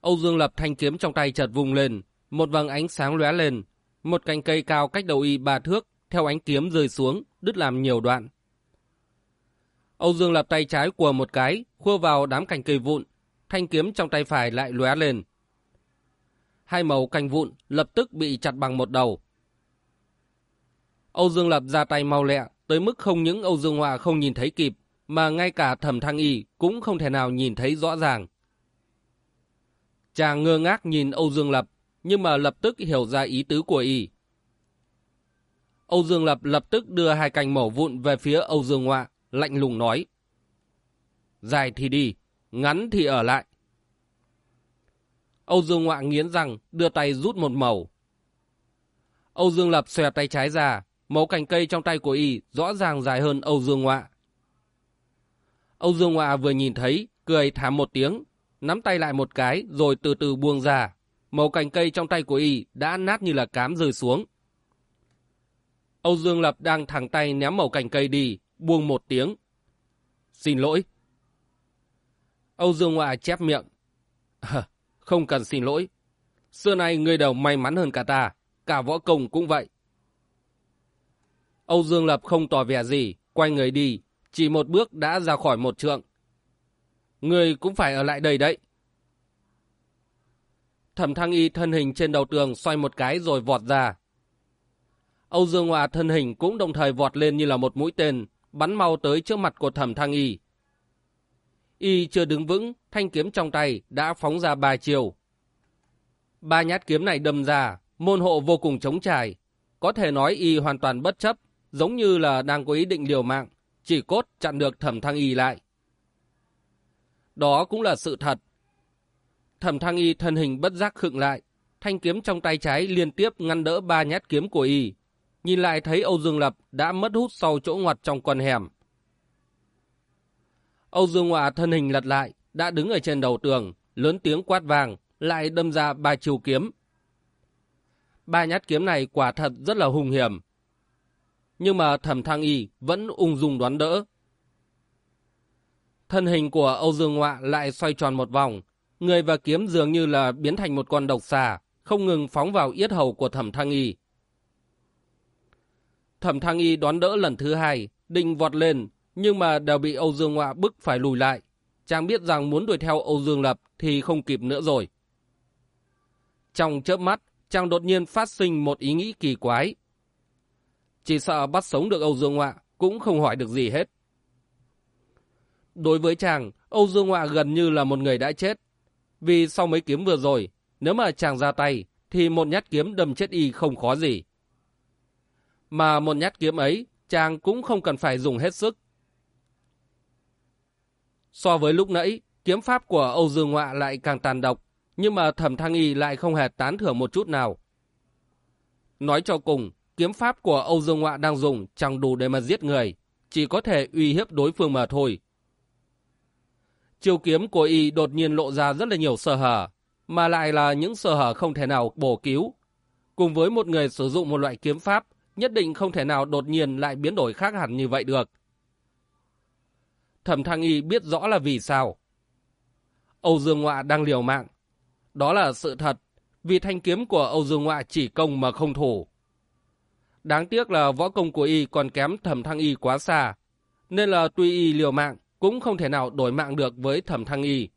Âu Dương Lập thanh kiếm trong tay chợt vùng lên, một vầng ánh sáng lóe lên, một cành cây cao cách đầu y ba thước, theo ánh kiếm rơi xuống, đứt làm nhiều đoạn. Âu Dương Lập tay trái của một cái, khua vào đám cành cây vụn, thanh kiếm trong tay phải lại lóe lên. Hai màu cành vụn lập tức bị chặt bằng một đầu. Âu Dương Lập ra tay mau lẹ, tới mức không những Âu Dương Hòa không nhìn thấy kịp, mà ngay cả thẩm thăng y cũng không thể nào nhìn thấy rõ ràng. Chàng ngơ ngác nhìn Âu Dương Lập, nhưng mà lập tức hiểu ra ý tứ của y. Âu Dương Lập lập tức đưa hai cành mổ vụn về phía Âu Dương Họa, lạnh lùng nói. Dài thì đi, ngắn thì ở lại. Âu Dương Ngoạ nghiến răng, đưa tay rút một màu. Âu Dương Lập xòe tay trái ra, mẫu cành cây trong tay của y rõ ràng dài hơn Âu Dương Ngoạ. Âu Dương Ngoạ vừa nhìn thấy, cười thảm một tiếng, nắm tay lại một cái rồi từ từ buông ra. Màu cành cây trong tay của y đã nát như là cám rơi xuống. Âu Dương Lập đang thẳng tay ném màu cành cây đi, buông một tiếng. Xin lỗi. Âu Dương Ngoạ chép miệng. không cần xin lỗi. Xưa nay người đầu may mắn hơn cả ta, cả võ công cũng vậy. Âu Dương Lập không tỏ vẻ gì, quay người đi, chỉ một bước đã ra khỏi một trượng. Người cũng phải ở lại đây đấy. Thẩm Thăng Y thân hình trên đầu tường xoay một cái rồi vọt ra. Âu Dương Hòa thân hình cũng đồng thời vọt lên như là một mũi tên, bắn mau tới trước mặt của Thẩm Thăng Y. Y chưa đứng vững, thanh kiếm trong tay đã phóng ra ba chiều. Ba nhát kiếm này đâm ra, môn hộ vô cùng chống trải. Có thể nói Y hoàn toàn bất chấp, giống như là đang có ý định liều mạng, chỉ cốt chặn được Thẩm Thăng Y lại. Đó cũng là sự thật. Thẩm Thăng Y thân hình bất giác khựng lại, thanh kiếm trong tay trái liên tiếp ngăn đỡ ba nhát kiếm của Y. Nhìn lại thấy Âu Dương Lập đã mất hút sau chỗ ngoặt trong con hẻm. Âu Dương hòa thân hình lật lại, đã đứng ở trên đầu tường, lớn tiếng quát vàng, lại đâm ra ba chiều kiếm. Ba nhát kiếm này quả thật rất là hung hiểm. Nhưng mà thẩm thăng y vẫn ung dung đoán đỡ. Thân hình của Âu Dương Ngoạ lại xoay tròn một vòng, người và kiếm dường như là biến thành một con độc xà, không ngừng phóng vào yết hầu của thẩm thăng y. Thẩm thăng y đoán đỡ lần thứ hai, định vọt lên, nhưng mà đều bị Âu Dương Ngoạ bức phải lùi lại. Chàng biết rằng muốn đuổi theo Âu Dương Lập thì không kịp nữa rồi. Trong chớp mắt, chàng đột nhiên phát sinh một ý nghĩ kỳ quái. Chỉ sợ bắt sống được Âu Dương Họa cũng không hỏi được gì hết. Đối với chàng, Âu Dương Họa gần như là một người đã chết. Vì sau mấy kiếm vừa rồi, nếu mà chàng ra tay, thì một nhát kiếm đâm chết y không khó gì. Mà một nhát kiếm ấy, chàng cũng không cần phải dùng hết sức. So với lúc nãy, kiếm pháp của Âu Dương Họa lại càng tàn độc, nhưng mà thẩm thăng y lại không hề tán thưởng một chút nào. Nói cho cùng, kiếm pháp của Âu Dương Ngoạ đang dùng chẳng đủ để mà giết người, chỉ có thể uy hiếp đối phương mà thôi. Chiêu kiếm của y đột nhiên lộ ra rất là nhiều sơ hở, mà lại là những sơ hở không thể nào bổ cứu. Cùng với một người sử dụng một loại kiếm pháp, nhất định không thể nào đột nhiên lại biến đổi khác hẳn như vậy được. Thẩm Thăng Y biết rõ là vì sao. Âu Dương Ngoạ đang liều mạng. Đó là sự thật, vì thanh kiếm của Âu Dương Ngoạ chỉ công mà không thủ. Đáng tiếc là võ công của Y còn kém Thẩm Thăng Y quá xa, nên là tuy Y liều mạng, cũng không thể nào đổi mạng được với Thẩm Thăng Y.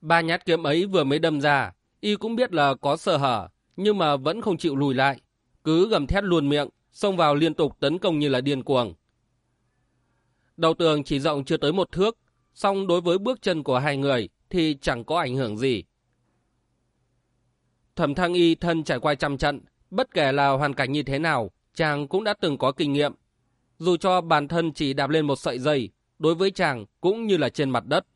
Ba nhát kiếm ấy vừa mới đâm ra, Y cũng biết là có sơ hở, nhưng mà vẫn không chịu lùi lại, cứ gầm thét luôn miệng, xông vào liên tục tấn công như là điên cuồng. Đầu tường chỉ rộng chưa tới một thước, song đối với bước chân của hai người thì chẳng có ảnh hưởng gì. Thẩm Thăng Y thân trải qua trăm trận, bất kể là hoàn cảnh như thế nào, chàng cũng đã từng có kinh nghiệm. Dù cho bản thân chỉ đạp lên một sợi dây, đối với chàng cũng như là trên mặt đất.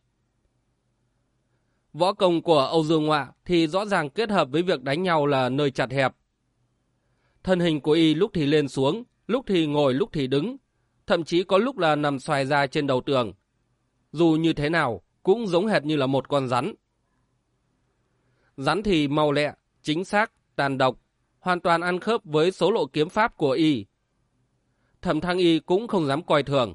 Võ công của Âu Dương Ngoạ thì rõ ràng kết hợp với việc đánh nhau là nơi chặt hẹp. Thân hình của y lúc thì lên xuống, lúc thì ngồi lúc thì đứng, thậm chí có lúc là nằm xoài ra trên đầu tường. Dù như thế nào, cũng giống hệt như là một con rắn. Rắn thì mau lẹ, chính xác, tàn độc, hoàn toàn ăn khớp với số lộ kiếm pháp của y. Thẩm Thăng Y cũng không dám coi thường.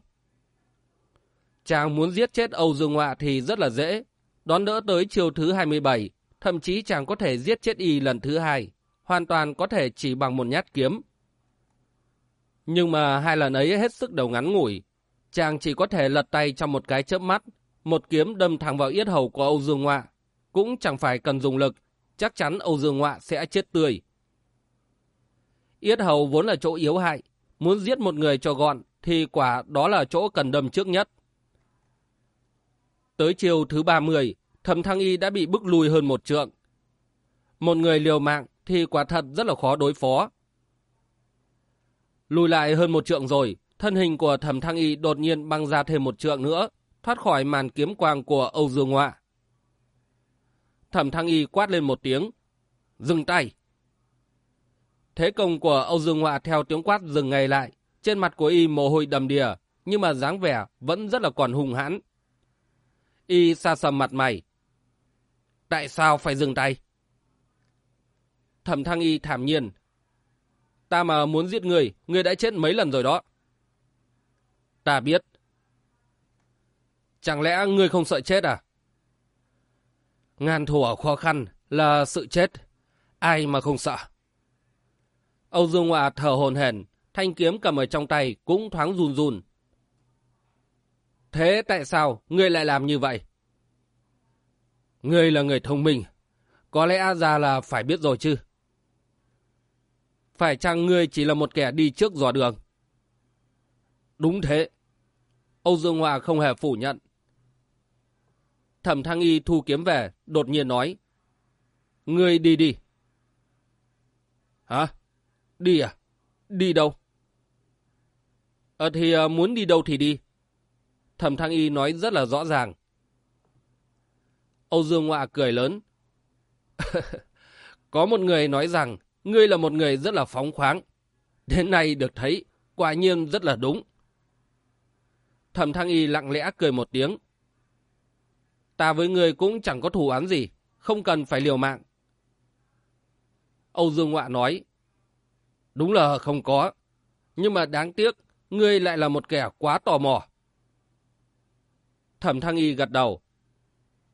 Chàng muốn giết chết Âu Dương Họa thì rất là dễ, đón đỡ tới chiều thứ 27, thậm chí chàng có thể giết chết y lần thứ hai, hoàn toàn có thể chỉ bằng một nhát kiếm. Nhưng mà hai lần ấy hết sức đầu ngắn ngủi, chàng chỉ có thể lật tay trong một cái chớp mắt, một kiếm đâm thẳng vào yết hầu của Âu Dương Ngoạ, cũng chẳng phải cần dùng lực, chắc chắn Âu Dương Ngoạ sẽ chết tươi. Yết hầu vốn là chỗ yếu hại, muốn giết một người cho gọn thì quả đó là chỗ cần đâm trước nhất. Tới chiều thứ 30, Thẩm Thăng Y đã bị bức lùi hơn một trượng. Một người liều mạng thì quả thật rất là khó đối phó. Lùi lại hơn một trượng rồi, thân hình của Thẩm Thăng Y đột nhiên băng ra thêm một trượng nữa, thoát khỏi màn kiếm quang của Âu Dương Ngoạ. Thẩm Thăng Y quát lên một tiếng, dừng tay. Thế công của Âu Dương Họa theo tiếng quát dừng ngay lại, trên mặt của Y mồ hôi đầm đìa, nhưng mà dáng vẻ vẫn rất là còn hùng hãn. Y xa sầm mặt mày. Tại sao phải dừng tay? Thẩm Thăng Y thảm nhiên. Ta mà muốn giết người, người đã chết mấy lần rồi đó. Ta biết. Chẳng lẽ người không sợ chết à? Ngàn thủa khó khăn là sự chết. Ai mà không sợ? Âu Dương Hòa thở hồn hển, thanh kiếm cầm ở trong tay cũng thoáng run run. Thế tại sao ngươi lại làm như vậy? Ngươi là người thông minh, có lẽ ra là phải biết rồi chứ. Phải chăng ngươi chỉ là một kẻ đi trước dò đường? Đúng thế. Âu Dương Hòa không hề phủ nhận. Thẩm Thăng Y thu kiếm về, đột nhiên nói. Ngươi đi đi. Hả? Đi à? Đi đâu? Ờ thì ờ, muốn đi đâu thì đi. Thẩm Thăng Y nói rất là rõ ràng. Âu Dương Ngoạ cười lớn. Có một người nói rằng ngươi là một người rất là phóng khoáng. Đến nay được thấy, quả nhiên rất là đúng. Thẩm Thăng Y lặng lẽ cười một tiếng. Ta với ngươi cũng chẳng có thù án gì, không cần phải liều mạng. Âu Dương Ngoạ nói. Đúng là không có, nhưng mà đáng tiếc, ngươi lại là một kẻ quá tò mò. Thẩm Thăng Y gật đầu.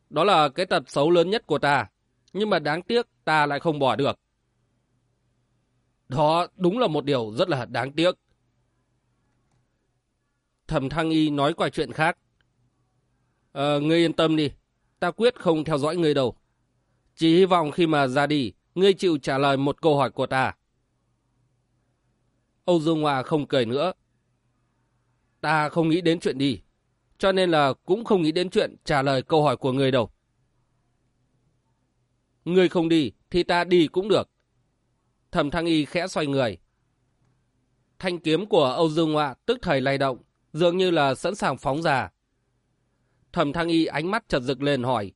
Đó là cái tật xấu lớn nhất của ta, nhưng mà đáng tiếc ta lại không bỏ được. Đó đúng là một điều rất là đáng tiếc. Thẩm Thăng Y nói qua chuyện khác. Ờ, ngươi yên tâm đi, ta quyết không theo dõi ngươi đâu. Chỉ hy vọng khi mà ra đi, ngươi chịu trả lời một câu hỏi của ta. Âu Dương Hòa không cười nữa. Ta không nghĩ đến chuyện đi, cho nên là cũng không nghĩ đến chuyện trả lời câu hỏi của người đâu. Người không đi thì ta đi cũng được. Thẩm Thăng Y khẽ xoay người. Thanh kiếm của Âu Dương Họa tức thời lay động, dường như là sẵn sàng phóng ra. Thẩm Thăng Y ánh mắt chật rực lên hỏi.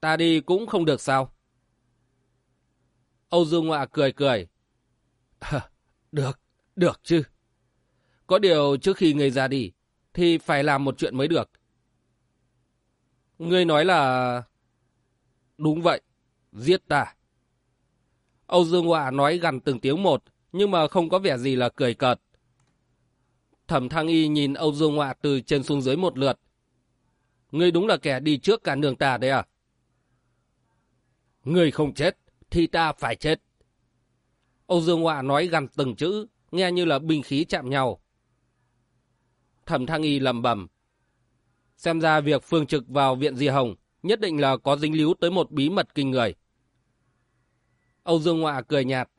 Ta đi cũng không được sao? Âu Dương Họa cười cười được, được chứ. Có điều trước khi người ra đi, thì phải làm một chuyện mới được. Ngươi nói là... Đúng vậy, giết ta. Âu Dương Họa nói gần từng tiếng một, nhưng mà không có vẻ gì là cười cợt. Thẩm Thăng Y nhìn Âu Dương Họa từ trên xuống dưới một lượt. Ngươi đúng là kẻ đi trước cả đường ta đấy à? Ngươi không chết, thì ta phải chết. Âu Dương Họa nói gần từng chữ, nghe như là binh khí chạm nhau. Thẩm Thăng Y lầm bẩm, Xem ra việc Phương Trực vào viện Di Hồng nhất định là có dính líu tới một bí mật kinh người. Âu Dương Họa cười nhạt.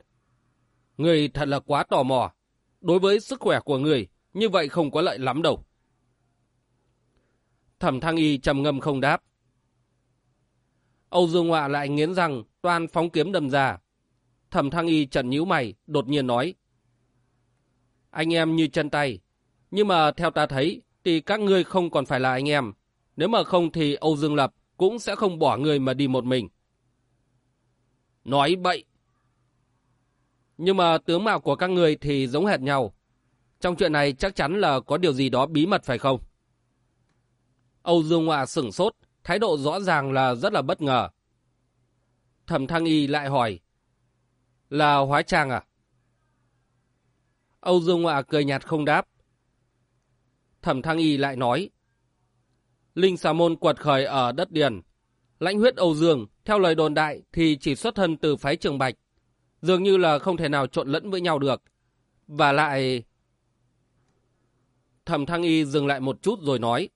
Người thật là quá tò mò. Đối với sức khỏe của người, như vậy không có lợi lắm đâu. Thẩm Thăng Y trầm ngâm không đáp. Âu Dương Họa lại nghiến rằng toàn phóng kiếm đâm ra. Thẩm Thăng Y trần nhíu mày, đột nhiên nói. Anh em như chân tay. Nhưng mà theo ta thấy, thì các ngươi không còn phải là anh em. Nếu mà không thì Âu Dương Lập cũng sẽ không bỏ người mà đi một mình. Nói bậy. Nhưng mà tướng mạo của các người thì giống hệt nhau. Trong chuyện này chắc chắn là có điều gì đó bí mật phải không? Âu Dương Họa sửng sốt, thái độ rõ ràng là rất là bất ngờ. Thẩm Thăng Y lại hỏi. Là hóa trang à? Âu Dương Ngoạ cười nhạt không đáp. Thẩm Thăng Y lại nói. Linh xà môn quật khởi ở đất điền. Lãnh huyết Âu Dương, theo lời đồn đại thì chỉ xuất thân từ phái trường Bạch. Dường như là không thể nào trộn lẫn với nhau được. Và lại... Thẩm Thăng Y dừng lại một chút rồi nói.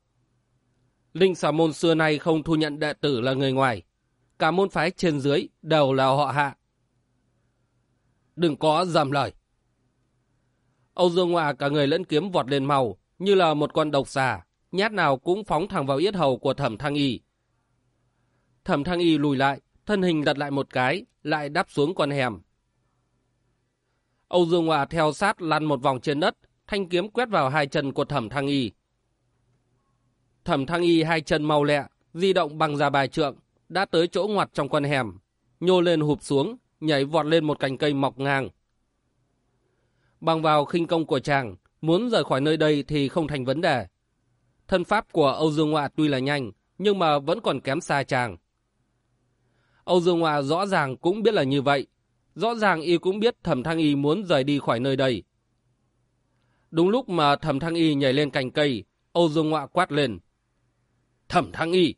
Linh xà môn xưa nay không thu nhận đệ tử là người ngoài. Cả môn phái trên dưới đều là họ hạ. Đừng có dầm lời. Âu Dương Hòa cả người lẫn kiếm vọt lên màu, như là một con độc xà, nhát nào cũng phóng thẳng vào yết hầu của thẩm thăng y. Thẩm thăng y lùi lại, thân hình đặt lại một cái, lại đáp xuống con hẻm. Âu Dương Hòa theo sát lăn một vòng trên đất, thanh kiếm quét vào hai chân của thẩm thăng y. Thẩm thăng y hai chân mau lẹ, di động bằng ra bài trượng, đã tới chỗ ngoặt trong con hẻm, nhô lên hụp xuống, nhảy vọt lên một cành cây mọc ngang. Bằng vào khinh công của chàng, muốn rời khỏi nơi đây thì không thành vấn đề. Thân pháp của Âu Dương Họa tuy là nhanh, nhưng mà vẫn còn kém xa chàng. Âu Dương Họa rõ ràng cũng biết là như vậy. Rõ ràng y cũng biết Thẩm Thăng Y muốn rời đi khỏi nơi đây. Đúng lúc mà Thẩm Thăng Y nhảy lên cành cây, Âu Dương Họa quát lên. Thẩm Thăng Y,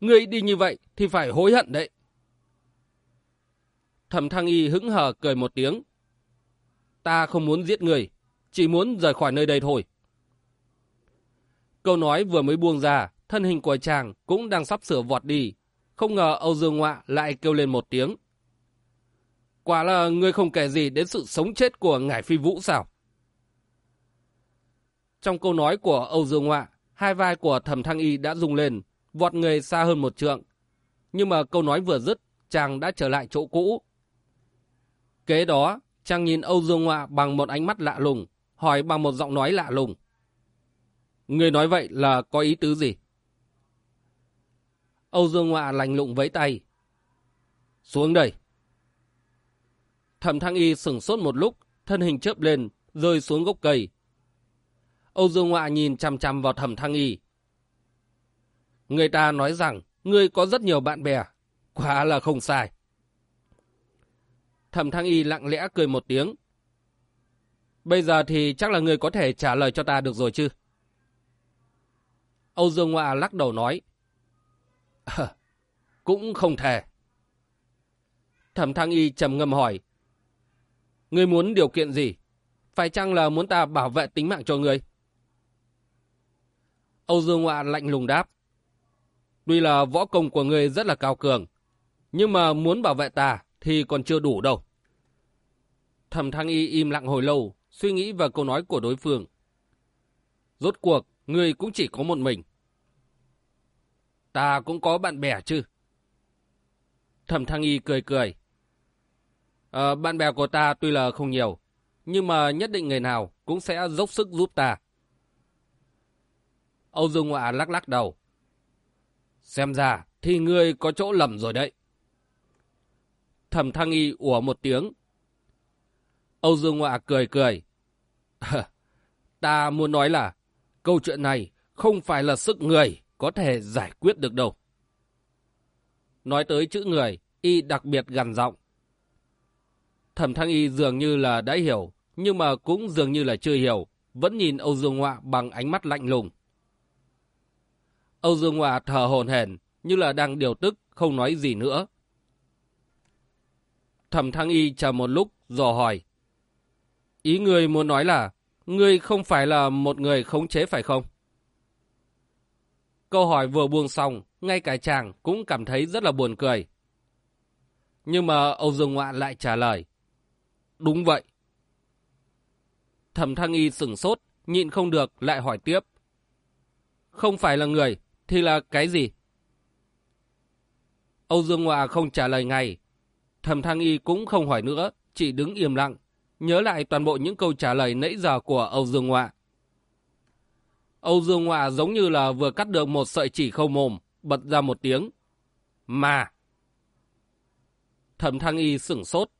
ngươi đi như vậy thì phải hối hận đấy. Thẩm Thăng Y hững hờ cười một tiếng. Ta không muốn giết người, chỉ muốn rời khỏi nơi đây thôi. Câu nói vừa mới buông ra, thân hình của chàng cũng đang sắp sửa vọt đi. Không ngờ Âu Dương Ngoạ lại kêu lên một tiếng. Quả là người không kể gì đến sự sống chết của Ngải Phi Vũ sao? Trong câu nói của Âu Dương Ngoạ, hai vai của Thẩm Thăng Y đã rung lên, vọt người xa hơn một trượng. Nhưng mà câu nói vừa dứt, chàng đã trở lại chỗ cũ. Kế đó, chàng nhìn Âu Dương Ngoạ bằng một ánh mắt lạ lùng, hỏi bằng một giọng nói lạ lùng. Người nói vậy là có ý tứ gì? Âu Dương Ngoạ lành lụng với tay. Xuống đây. Thẩm Thăng Y sửng sốt một lúc, thân hình chớp lên, rơi xuống gốc cây. Âu Dương Ngoạ nhìn chằm chằm vào Thẩm Thăng Y. Người ta nói rằng ngươi có rất nhiều bạn bè, quả là không sai. Thẩm Thăng Y lặng lẽ cười một tiếng. Bây giờ thì chắc là người có thể trả lời cho ta được rồi chứ? Âu Dương Ngoạ lắc đầu nói. À, cũng không thể. Thẩm Thăng Y trầm ngâm hỏi. Ngươi muốn điều kiện gì? Phải chăng là muốn ta bảo vệ tính mạng cho ngươi? Âu Dương Ngoạ lạnh lùng đáp. Tuy là võ công của ngươi rất là cao cường, nhưng mà muốn bảo vệ ta thì còn chưa đủ đâu. Thẩm Thăng Y im lặng hồi lâu, suy nghĩ vào câu nói của đối phương. Rốt cuộc, người cũng chỉ có một mình. Ta cũng có bạn bè chứ. Thẩm Thăng Y cười cười. À, bạn bè của ta tuy là không nhiều, nhưng mà nhất định người nào cũng sẽ dốc sức giúp ta. Âu Dương Ngoạ lắc lắc đầu. Xem ra thì ngươi có chỗ lầm rồi đấy. Thẩm Thăng Y ủa một tiếng. Âu Dương Ngoạ cười cười. ta muốn nói là câu chuyện này không phải là sức người có thể giải quyết được đâu. Nói tới chữ người, y đặc biệt gằn giọng. Thẩm Thăng Y dường như là đã hiểu, nhưng mà cũng dường như là chưa hiểu, vẫn nhìn Âu Dương Ngoạ bằng ánh mắt lạnh lùng. Âu Dương Ngoạ thở hồn hển, như là đang điều tức, không nói gì nữa. Thẩm Thăng Y chờ một lúc, dò hỏi. Ý người muốn nói là, ngươi không phải là một người khống chế phải không? Câu hỏi vừa buông xong, ngay cả chàng cũng cảm thấy rất là buồn cười. Nhưng mà Âu Dương Ngoạn lại trả lời. Đúng vậy. Thẩm Thăng Y sửng sốt, nhịn không được lại hỏi tiếp. Không phải là người, thì là cái gì? Âu Dương Ngoạ không trả lời ngay. Thẩm Thăng Y cũng không hỏi nữa, chỉ đứng im lặng, nhớ lại toàn bộ những câu trả lời nãy giờ của Âu Dương Ngoạ. Âu Dương Ngoạ giống như là vừa cắt được một sợi chỉ khâu mồm, bật ra một tiếng. Mà! Thẩm Thăng Y sửng sốt.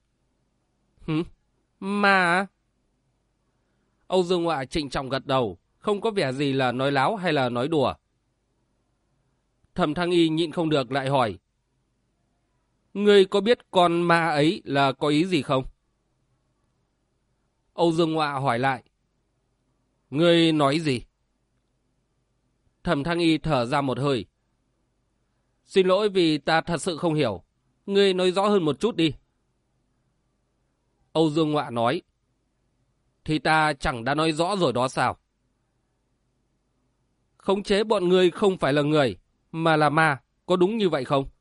Hứ? Mà! Âu Dương Ngoạ trịnh trọng gật đầu, không có vẻ gì là nói láo hay là nói đùa. Thẩm Thăng Y nhịn không được lại hỏi. Ngươi có biết con ma ấy là có ý gì không? Âu Dương Ngoạ hỏi lại. Ngươi nói gì? Thẩm Thăng Y thở ra một hơi. Xin lỗi vì ta thật sự không hiểu. Ngươi nói rõ hơn một chút đi. Âu Dương Ngoạ nói. Thì ta chẳng đã nói rõ rồi đó sao? Khống chế bọn ngươi không phải là người, mà là ma, có đúng như vậy không?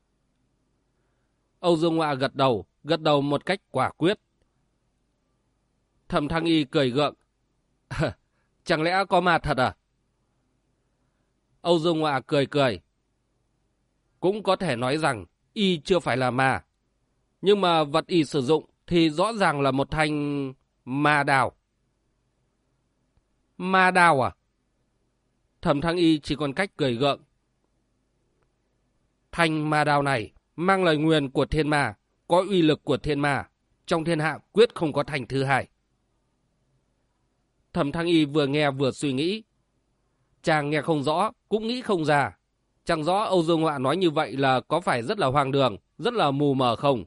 Âu Dương Ngoạ gật đầu, gật đầu một cách quả quyết. Thẩm Thăng Y cười gượng. Chẳng lẽ có ma thật à? Âu Dương Ngoạ cười cười. Cũng có thể nói rằng y chưa phải là ma. Nhưng mà vật y sử dụng thì rõ ràng là một thanh ma đào. Ma đào à? Thẩm Thăng Y chỉ còn cách cười gượng. Thanh ma đào này mang lời nguyền của thiên ma, có uy lực của thiên ma. Trong thiên hạ quyết không có thành thứ hai. Thẩm Thăng Y vừa nghe vừa suy nghĩ. Chàng nghe không rõ, cũng nghĩ không ra. Chẳng rõ Âu Dương Họa nói như vậy là có phải rất là hoang đường, rất là mù mờ không?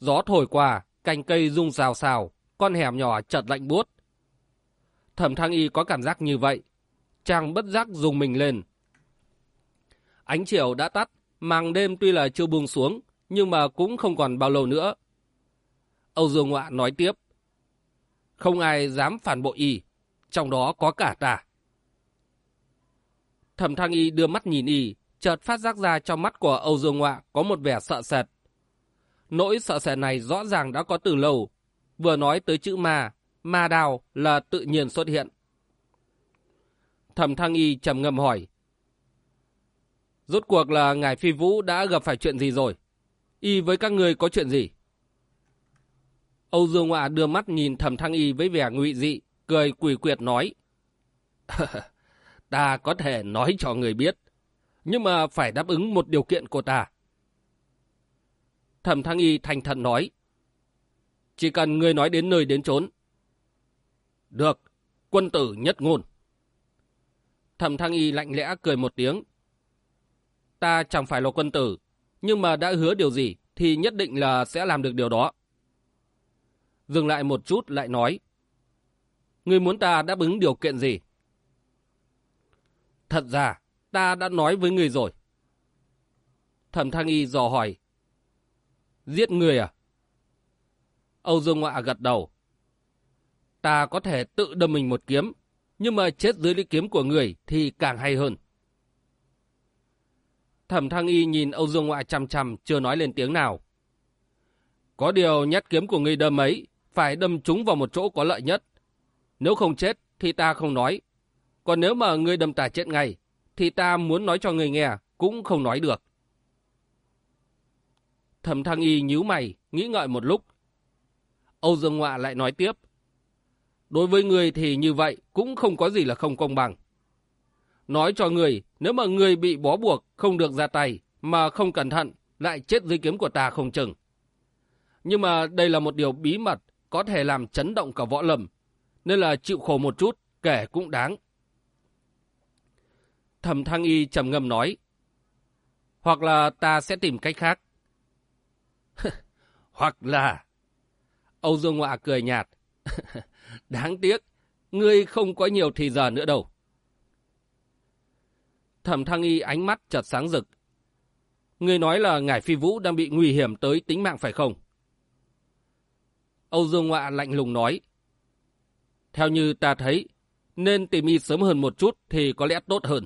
Gió thổi qua, cành cây rung xào xào, con hẻm nhỏ chợt lạnh buốt. Thẩm Thăng Y có cảm giác như vậy. Chàng bất giác dùng mình lên. Ánh chiều đã tắt, màng đêm tuy là chưa buông xuống, nhưng mà cũng không còn bao lâu nữa. Âu Dương Ngoạ nói tiếp. Không ai dám phản bội y, trong đó có cả ta. Thẩm Thăng Y đưa mắt nhìn y, chợt phát giác ra trong mắt của Âu Dương Ngoạ có một vẻ sợ sệt. Nỗi sợ sệt này rõ ràng đã có từ lâu. Vừa nói tới chữ ma, ma đào là tự nhiên xuất hiện. Thẩm Thăng Y trầm ngâm hỏi. Rốt cuộc là ngài Phi Vũ đã gặp phải chuyện gì rồi? Y với các người có chuyện gì? Âu Dương Ngoạ đưa mắt nhìn Thẩm Thăng Y với vẻ ngụy dị, cười quỷ quyệt nói. ta có thể nói cho người biết, nhưng mà phải đáp ứng một điều kiện của ta. Thẩm Thăng Y thành thật nói. Chỉ cần người nói đến nơi đến chốn. Được, quân tử nhất ngôn. Thẩm Thăng Y lạnh lẽ cười một tiếng. Ta chẳng phải là quân tử, nhưng mà đã hứa điều gì thì nhất định là sẽ làm được điều đó. Dừng lại một chút lại nói. Người muốn ta đáp ứng điều kiện gì? Thật ra, ta đã nói với người rồi. Thẩm Thăng Y dò hỏi. Giết người à? Âu Dương Ngoạ gật đầu. Ta có thể tự đâm mình một kiếm, nhưng mà chết dưới lý kiếm của người thì càng hay hơn. Thẩm Thăng Y nhìn Âu Dương Ngoại chằm chằm, chưa nói lên tiếng nào. Có điều nhát kiếm của người đâm ấy phải đâm trúng vào một chỗ có lợi nhất. Nếu không chết thì ta không nói. Còn nếu mà người đâm ta chết ngay thì ta muốn nói cho người nghe cũng không nói được. Thẩm Thăng Y nhíu mày, nghĩ ngợi một lúc. Âu Dương Ngoại lại nói tiếp. Đối với người thì như vậy cũng không có gì là không công bằng. Nói cho người, nếu mà người bị bó buộc, không được ra tay, mà không cẩn thận, lại chết dưới kiếm của ta không chừng. Nhưng mà đây là một điều bí mật, có thể làm chấn động cả võ lâm. Nên là chịu khổ một chút, kể cũng đáng. Thẩm Thăng Y trầm ngâm nói. Hoặc là ta sẽ tìm cách khác. Hoặc là... Âu Dương Ngọa cười nhạt. Đáng tiếc, ngươi không có nhiều thì giờ nữa đâu. Thẩm Thăng Y ánh mắt chợt sáng rực. Ngươi nói là Ngải Phi Vũ đang bị nguy hiểm tới tính mạng phải không? Âu Dương Ngoạ lạnh lùng nói. Theo như ta thấy, nên tìm y sớm hơn một chút thì có lẽ tốt hơn.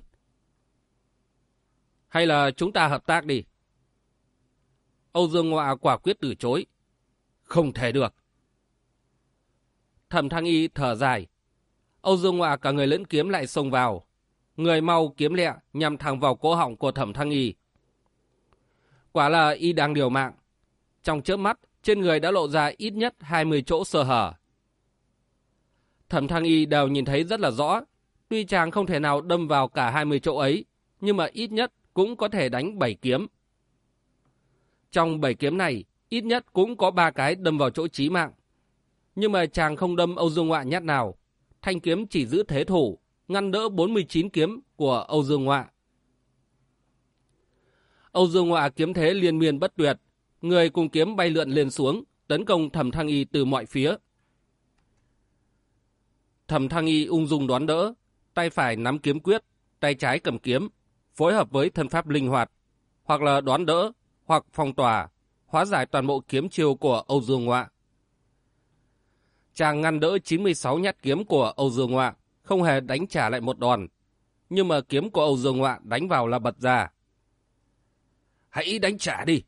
Hay là chúng ta hợp tác đi? Âu Dương Ngoạ quả quyết từ chối. Không thể được. Thẩm Thăng Y thở dài. Âu Dương Ngoạ cả người lẫn kiếm lại xông vào. Người mau kiếm lẹ nhằm thẳng vào cổ họng của Thẩm Thăng Y. Quả là Y đang điều mạng. Trong chớp mắt, trên người đã lộ ra ít nhất 20 chỗ sơ hở. Thẩm Thăng Y đều nhìn thấy rất là rõ. Tuy chàng không thể nào đâm vào cả 20 chỗ ấy, nhưng mà ít nhất cũng có thể đánh 7 kiếm. Trong 7 kiếm này, ít nhất cũng có 3 cái đâm vào chỗ chí mạng. Nhưng mà chàng không đâm Âu Dương Ngoại nhát nào. Thanh kiếm chỉ giữ thế thủ, ngăn đỡ 49 kiếm của Âu Dương Ngoạ. Âu Dương Ngoạ kiếm thế liên miên bất tuyệt, người cùng kiếm bay lượn lên xuống, tấn công Thẩm Thăng Y từ mọi phía. Thẩm Thăng Y ung dung đoán đỡ, tay phải nắm kiếm quyết, tay trái cầm kiếm, phối hợp với thân pháp linh hoạt, hoặc là đoán đỡ, hoặc phong tỏa, hóa giải toàn bộ kiếm chiêu của Âu Dương Ngoạ. Chàng ngăn đỡ 96 nhát kiếm của Âu Dương Ngoạ, không hề đánh trả lại một đòn. Nhưng mà kiếm của Âu Dương Ngoạ đánh vào là bật ra. Hãy đánh trả đi!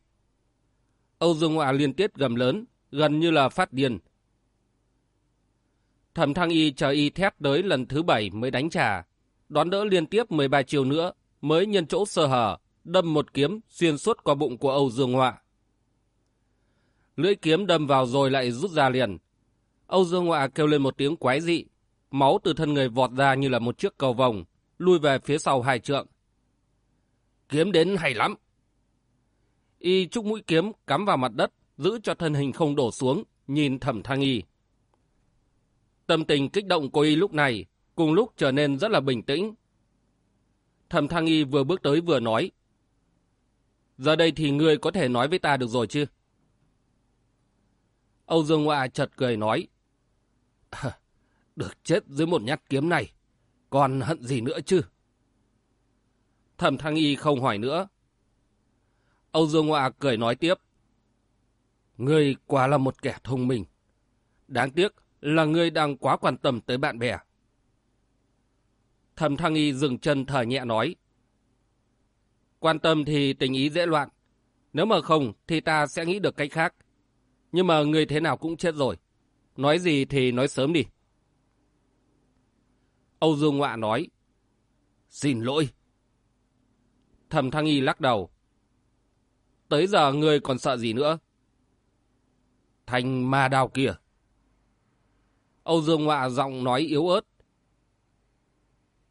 Âu Dương Ngoạ liên tiếp gầm lớn, gần như là phát điên. Thẩm Thăng Y chờ Y thét tới lần thứ bảy mới đánh trả. Đón đỡ liên tiếp 13 chiều nữa, mới nhân chỗ sơ hở, đâm một kiếm xuyên suốt qua bụng của Âu Dương Ngoạ. Lưỡi kiếm đâm vào rồi lại rút ra liền. Âu Dương Ngoạ kêu lên một tiếng quái dị. Máu từ thân người vọt ra như là một chiếc cầu vòng, lui về phía sau hai trượng. Kiếm đến hay lắm. Y trúc mũi kiếm cắm vào mặt đất, giữ cho thân hình không đổ xuống, nhìn thẩm thăng y. Tâm tình kích động của y lúc này, cùng lúc trở nên rất là bình tĩnh. Thẩm thăng y vừa bước tới vừa nói. Giờ đây thì ngươi có thể nói với ta được rồi chứ? Âu Dương Ngoạ chợt cười nói. Được chết dưới một nhát kiếm này, còn hận gì nữa chứ? Thẩm Thăng Y không hỏi nữa. Âu Dương Ngoạ cười nói tiếp. Ngươi quả là một kẻ thông minh. Đáng tiếc là ngươi đang quá quan tâm tới bạn bè. Thẩm Thăng Y dừng chân thở nhẹ nói. Quan tâm thì tình ý dễ loạn. Nếu mà không thì ta sẽ nghĩ được cách khác. Nhưng mà người thế nào cũng chết rồi. Nói gì thì nói sớm đi. Âu Dương Ngoạ nói. Xin lỗi. Thẩm Thăng Y lắc đầu. Tới giờ người còn sợ gì nữa? Thành ma đào kia. Âu Dương Ngoạ giọng nói yếu ớt.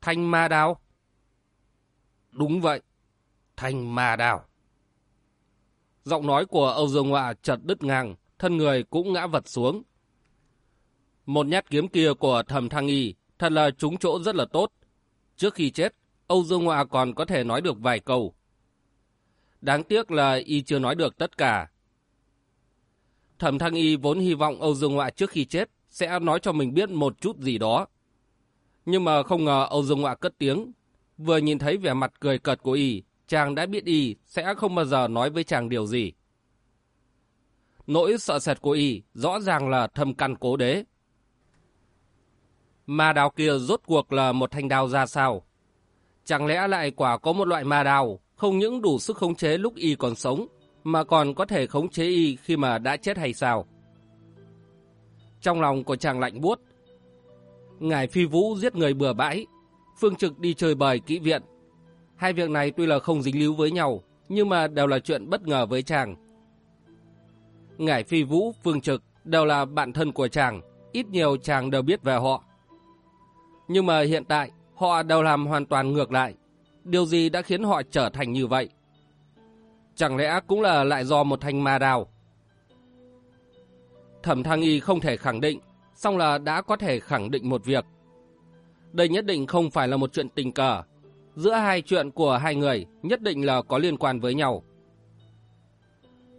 Thanh ma đào? Đúng vậy. Thanh ma đào. Giọng nói của Âu Dương Ngoạ chợt đứt ngang, thân người cũng ngã vật xuống. Một nhát kiếm kia của thầm thăng y thật là trúng chỗ rất là tốt. Trước khi chết, Âu Dương Ngoạ còn có thể nói được vài câu. Đáng tiếc là y chưa nói được tất cả. Thẩm Thăng Y vốn hy vọng Âu Dương Ngoạ trước khi chết sẽ nói cho mình biết một chút gì đó. Nhưng mà không ngờ Âu Dương Ngoạ cất tiếng. Vừa nhìn thấy vẻ mặt cười cợt của y, chàng đã biết y sẽ không bao giờ nói với chàng điều gì. Nỗi sợ sệt của y rõ ràng là thâm căn cố đế. Ma đào kia rốt cuộc là một thanh đao ra sao? Chẳng lẽ lại quả có một loại ma đào không những đủ sức khống chế lúc y còn sống, mà còn có thể khống chế y khi mà đã chết hay sao? Trong lòng của chàng lạnh buốt. Ngài phi vũ giết người bừa bãi, Phương Trực đi chơi bời kỹ viện. Hai việc này tuy là không dính líu với nhau, nhưng mà đều là chuyện bất ngờ với chàng. Ngải phi vũ, Phương Trực đều là bạn thân của chàng, ít nhiều chàng đều biết về họ. Nhưng mà hiện tại, họ đều làm hoàn toàn ngược lại. Điều gì đã khiến họ trở thành như vậy? Chẳng lẽ cũng là lại do một thanh ma đào? Thẩm Thăng Y không thể khẳng định, song là đã có thể khẳng định một việc. Đây nhất định không phải là một chuyện tình cờ. Giữa hai chuyện của hai người nhất định là có liên quan với nhau.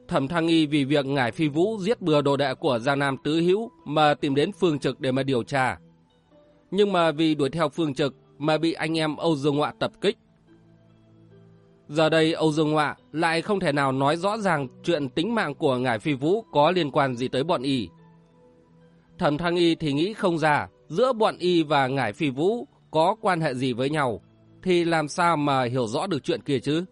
Thẩm Thăng Y vì việc Ngải Phi Vũ giết bừa đồ đệ của Giang Nam Tứ Hữu mà tìm đến Phương Trực để mà điều tra. Nhưng mà vì đuổi theo Phương Trực mà bị anh em Âu Dương Ngoạ tập kích. Giờ đây Âu Dương Ngoạ lại không thể nào nói rõ ràng chuyện tính mạng của Ngải Phi Vũ có liên quan gì tới bọn y. Thẩm Thăng Y thì nghĩ không ra giữa bọn y và Ngải Phi Vũ có quan hệ gì với nhau, thì làm sao mà hiểu rõ được chuyện kia chứ?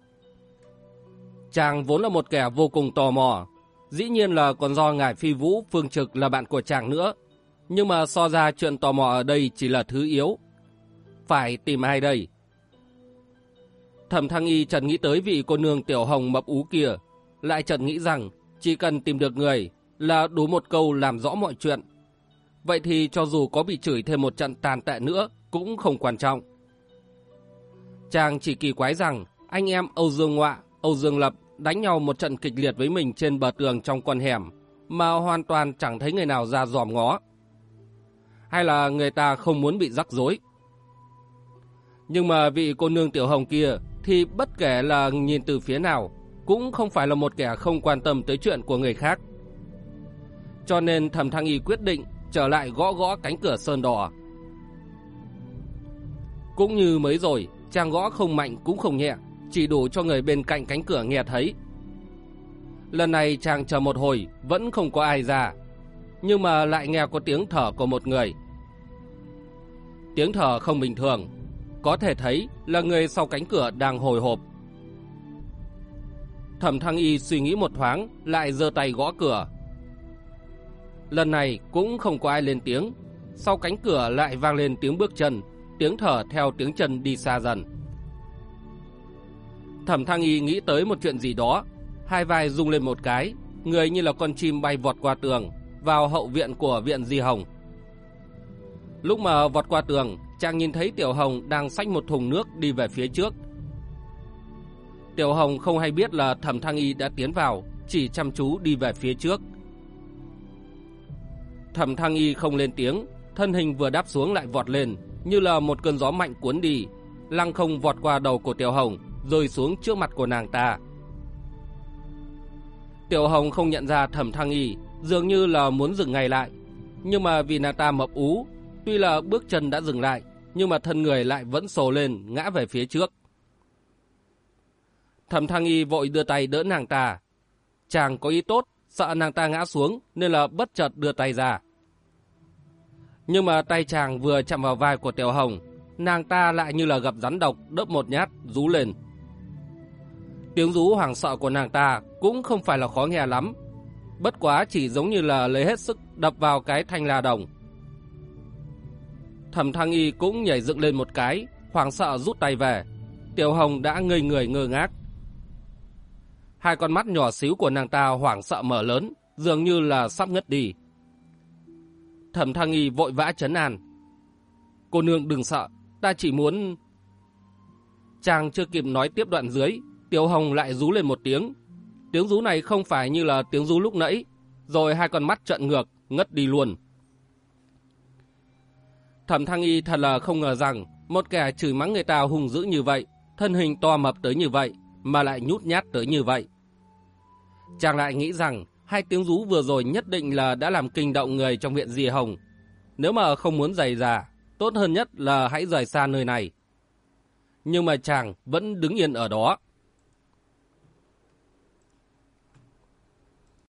Chàng vốn là một kẻ vô cùng tò mò, dĩ nhiên là còn do Ngải Phi Vũ Phương Trực là bạn của chàng nữa, nhưng mà so ra chuyện tò mò ở đây chỉ là thứ yếu. Phải tìm ai đây? Thẩm Thăng Y chợt nghĩ tới vị cô nương tiểu hồng mập ú kia, lại chợt nghĩ rằng chỉ cần tìm được người là đủ một câu làm rõ mọi chuyện. Vậy thì cho dù có bị chửi thêm một trận tàn tệ nữa cũng không quan trọng. Chàng chỉ kỳ quái rằng anh em Âu Dương Ngoạ, Âu Dương Lập đánh nhau một trận kịch liệt với mình trên bờ tường trong con hẻm mà hoàn toàn chẳng thấy người nào ra dòm ngó. Hay là người ta không muốn bị rắc rối. Nhưng mà vị cô nương tiểu hồng kia thì bất kể là nhìn từ phía nào cũng không phải là một kẻ không quan tâm tới chuyện của người khác. Cho nên thẩm thăng y quyết định trở lại gõ gõ cánh cửa sơn đỏ. Cũng như mới rồi, chàng gõ không mạnh cũng không nhẹ, chỉ đủ cho người bên cạnh cánh cửa nghe thấy. Lần này chàng chờ một hồi, vẫn không có ai ra, nhưng mà lại nghe có tiếng thở của một người. Tiếng thở không bình thường, có thể thấy là người sau cánh cửa đang hồi hộp. Thẩm Thăng Y suy nghĩ một thoáng, lại giơ tay gõ cửa. Lần này cũng không có ai lên tiếng, sau cánh cửa lại vang lên tiếng bước chân, tiếng thở theo tiếng chân đi xa dần. Thẩm Thăng Y nghĩ tới một chuyện gì đó, hai vai rung lên một cái, người như là con chim bay vọt qua tường, vào hậu viện của viện Di Hồng. Lúc mà vọt qua tường, chàng nhìn thấy Tiểu Hồng đang xách một thùng nước đi về phía trước. Tiểu Hồng không hay biết là Thẩm Thăng Y đã tiến vào, chỉ chăm chú đi về phía trước. Thẩm Thăng Y không lên tiếng, thân hình vừa đáp xuống lại vọt lên, như là một cơn gió mạnh cuốn đi, lăng không vọt qua đầu của Tiểu Hồng, rơi xuống trước mặt của nàng ta. Tiểu Hồng không nhận ra Thẩm Thăng Y, dường như là muốn dừng ngay lại, nhưng mà vì nàng ta mập ú, tuy là bước chân đã dừng lại, nhưng mà thân người lại vẫn sồ lên, ngã về phía trước. Thẩm Thăng Y vội đưa tay đỡ nàng ta. Chàng có ý tốt, sợ nàng ta ngã xuống nên là bất chợt đưa tay ra. Nhưng mà tay chàng vừa chạm vào vai của Tiểu Hồng, nàng ta lại như là gặp rắn độc đớp một nhát, rú lên. Tiếng rú hoảng sợ của nàng ta cũng không phải là khó nghe lắm, bất quá chỉ giống như là lấy hết sức đập vào cái thanh la đồng. Thẩm Thăng Y cũng nhảy dựng lên một cái, hoảng sợ rút tay về. Tiểu Hồng đã ngây người ngơ ngác. Hai con mắt nhỏ xíu của nàng ta hoảng sợ mở lớn, dường như là sắp ngất đi. Thẩm Thăng Y vội vã chấn an. Cô nương đừng sợ, ta chỉ muốn... Chàng chưa kịp nói tiếp đoạn dưới, Tiểu Hồng lại rú lên một tiếng. Tiếng rú này không phải như là tiếng rú lúc nãy, rồi hai con mắt trợn ngược, ngất đi luôn. Thẩm Thăng Y thật là không ngờ rằng một kẻ chửi mắng người ta hùng dữ như vậy, thân hình to mập tới như vậy, mà lại nhút nhát tới như vậy. Chàng lại nghĩ rằng hai tiếng rú vừa rồi nhất định là đã làm kinh động người trong viện Di Hồng. Nếu mà không muốn giày già, tốt hơn nhất là hãy rời xa nơi này. Nhưng mà chàng vẫn đứng yên ở đó.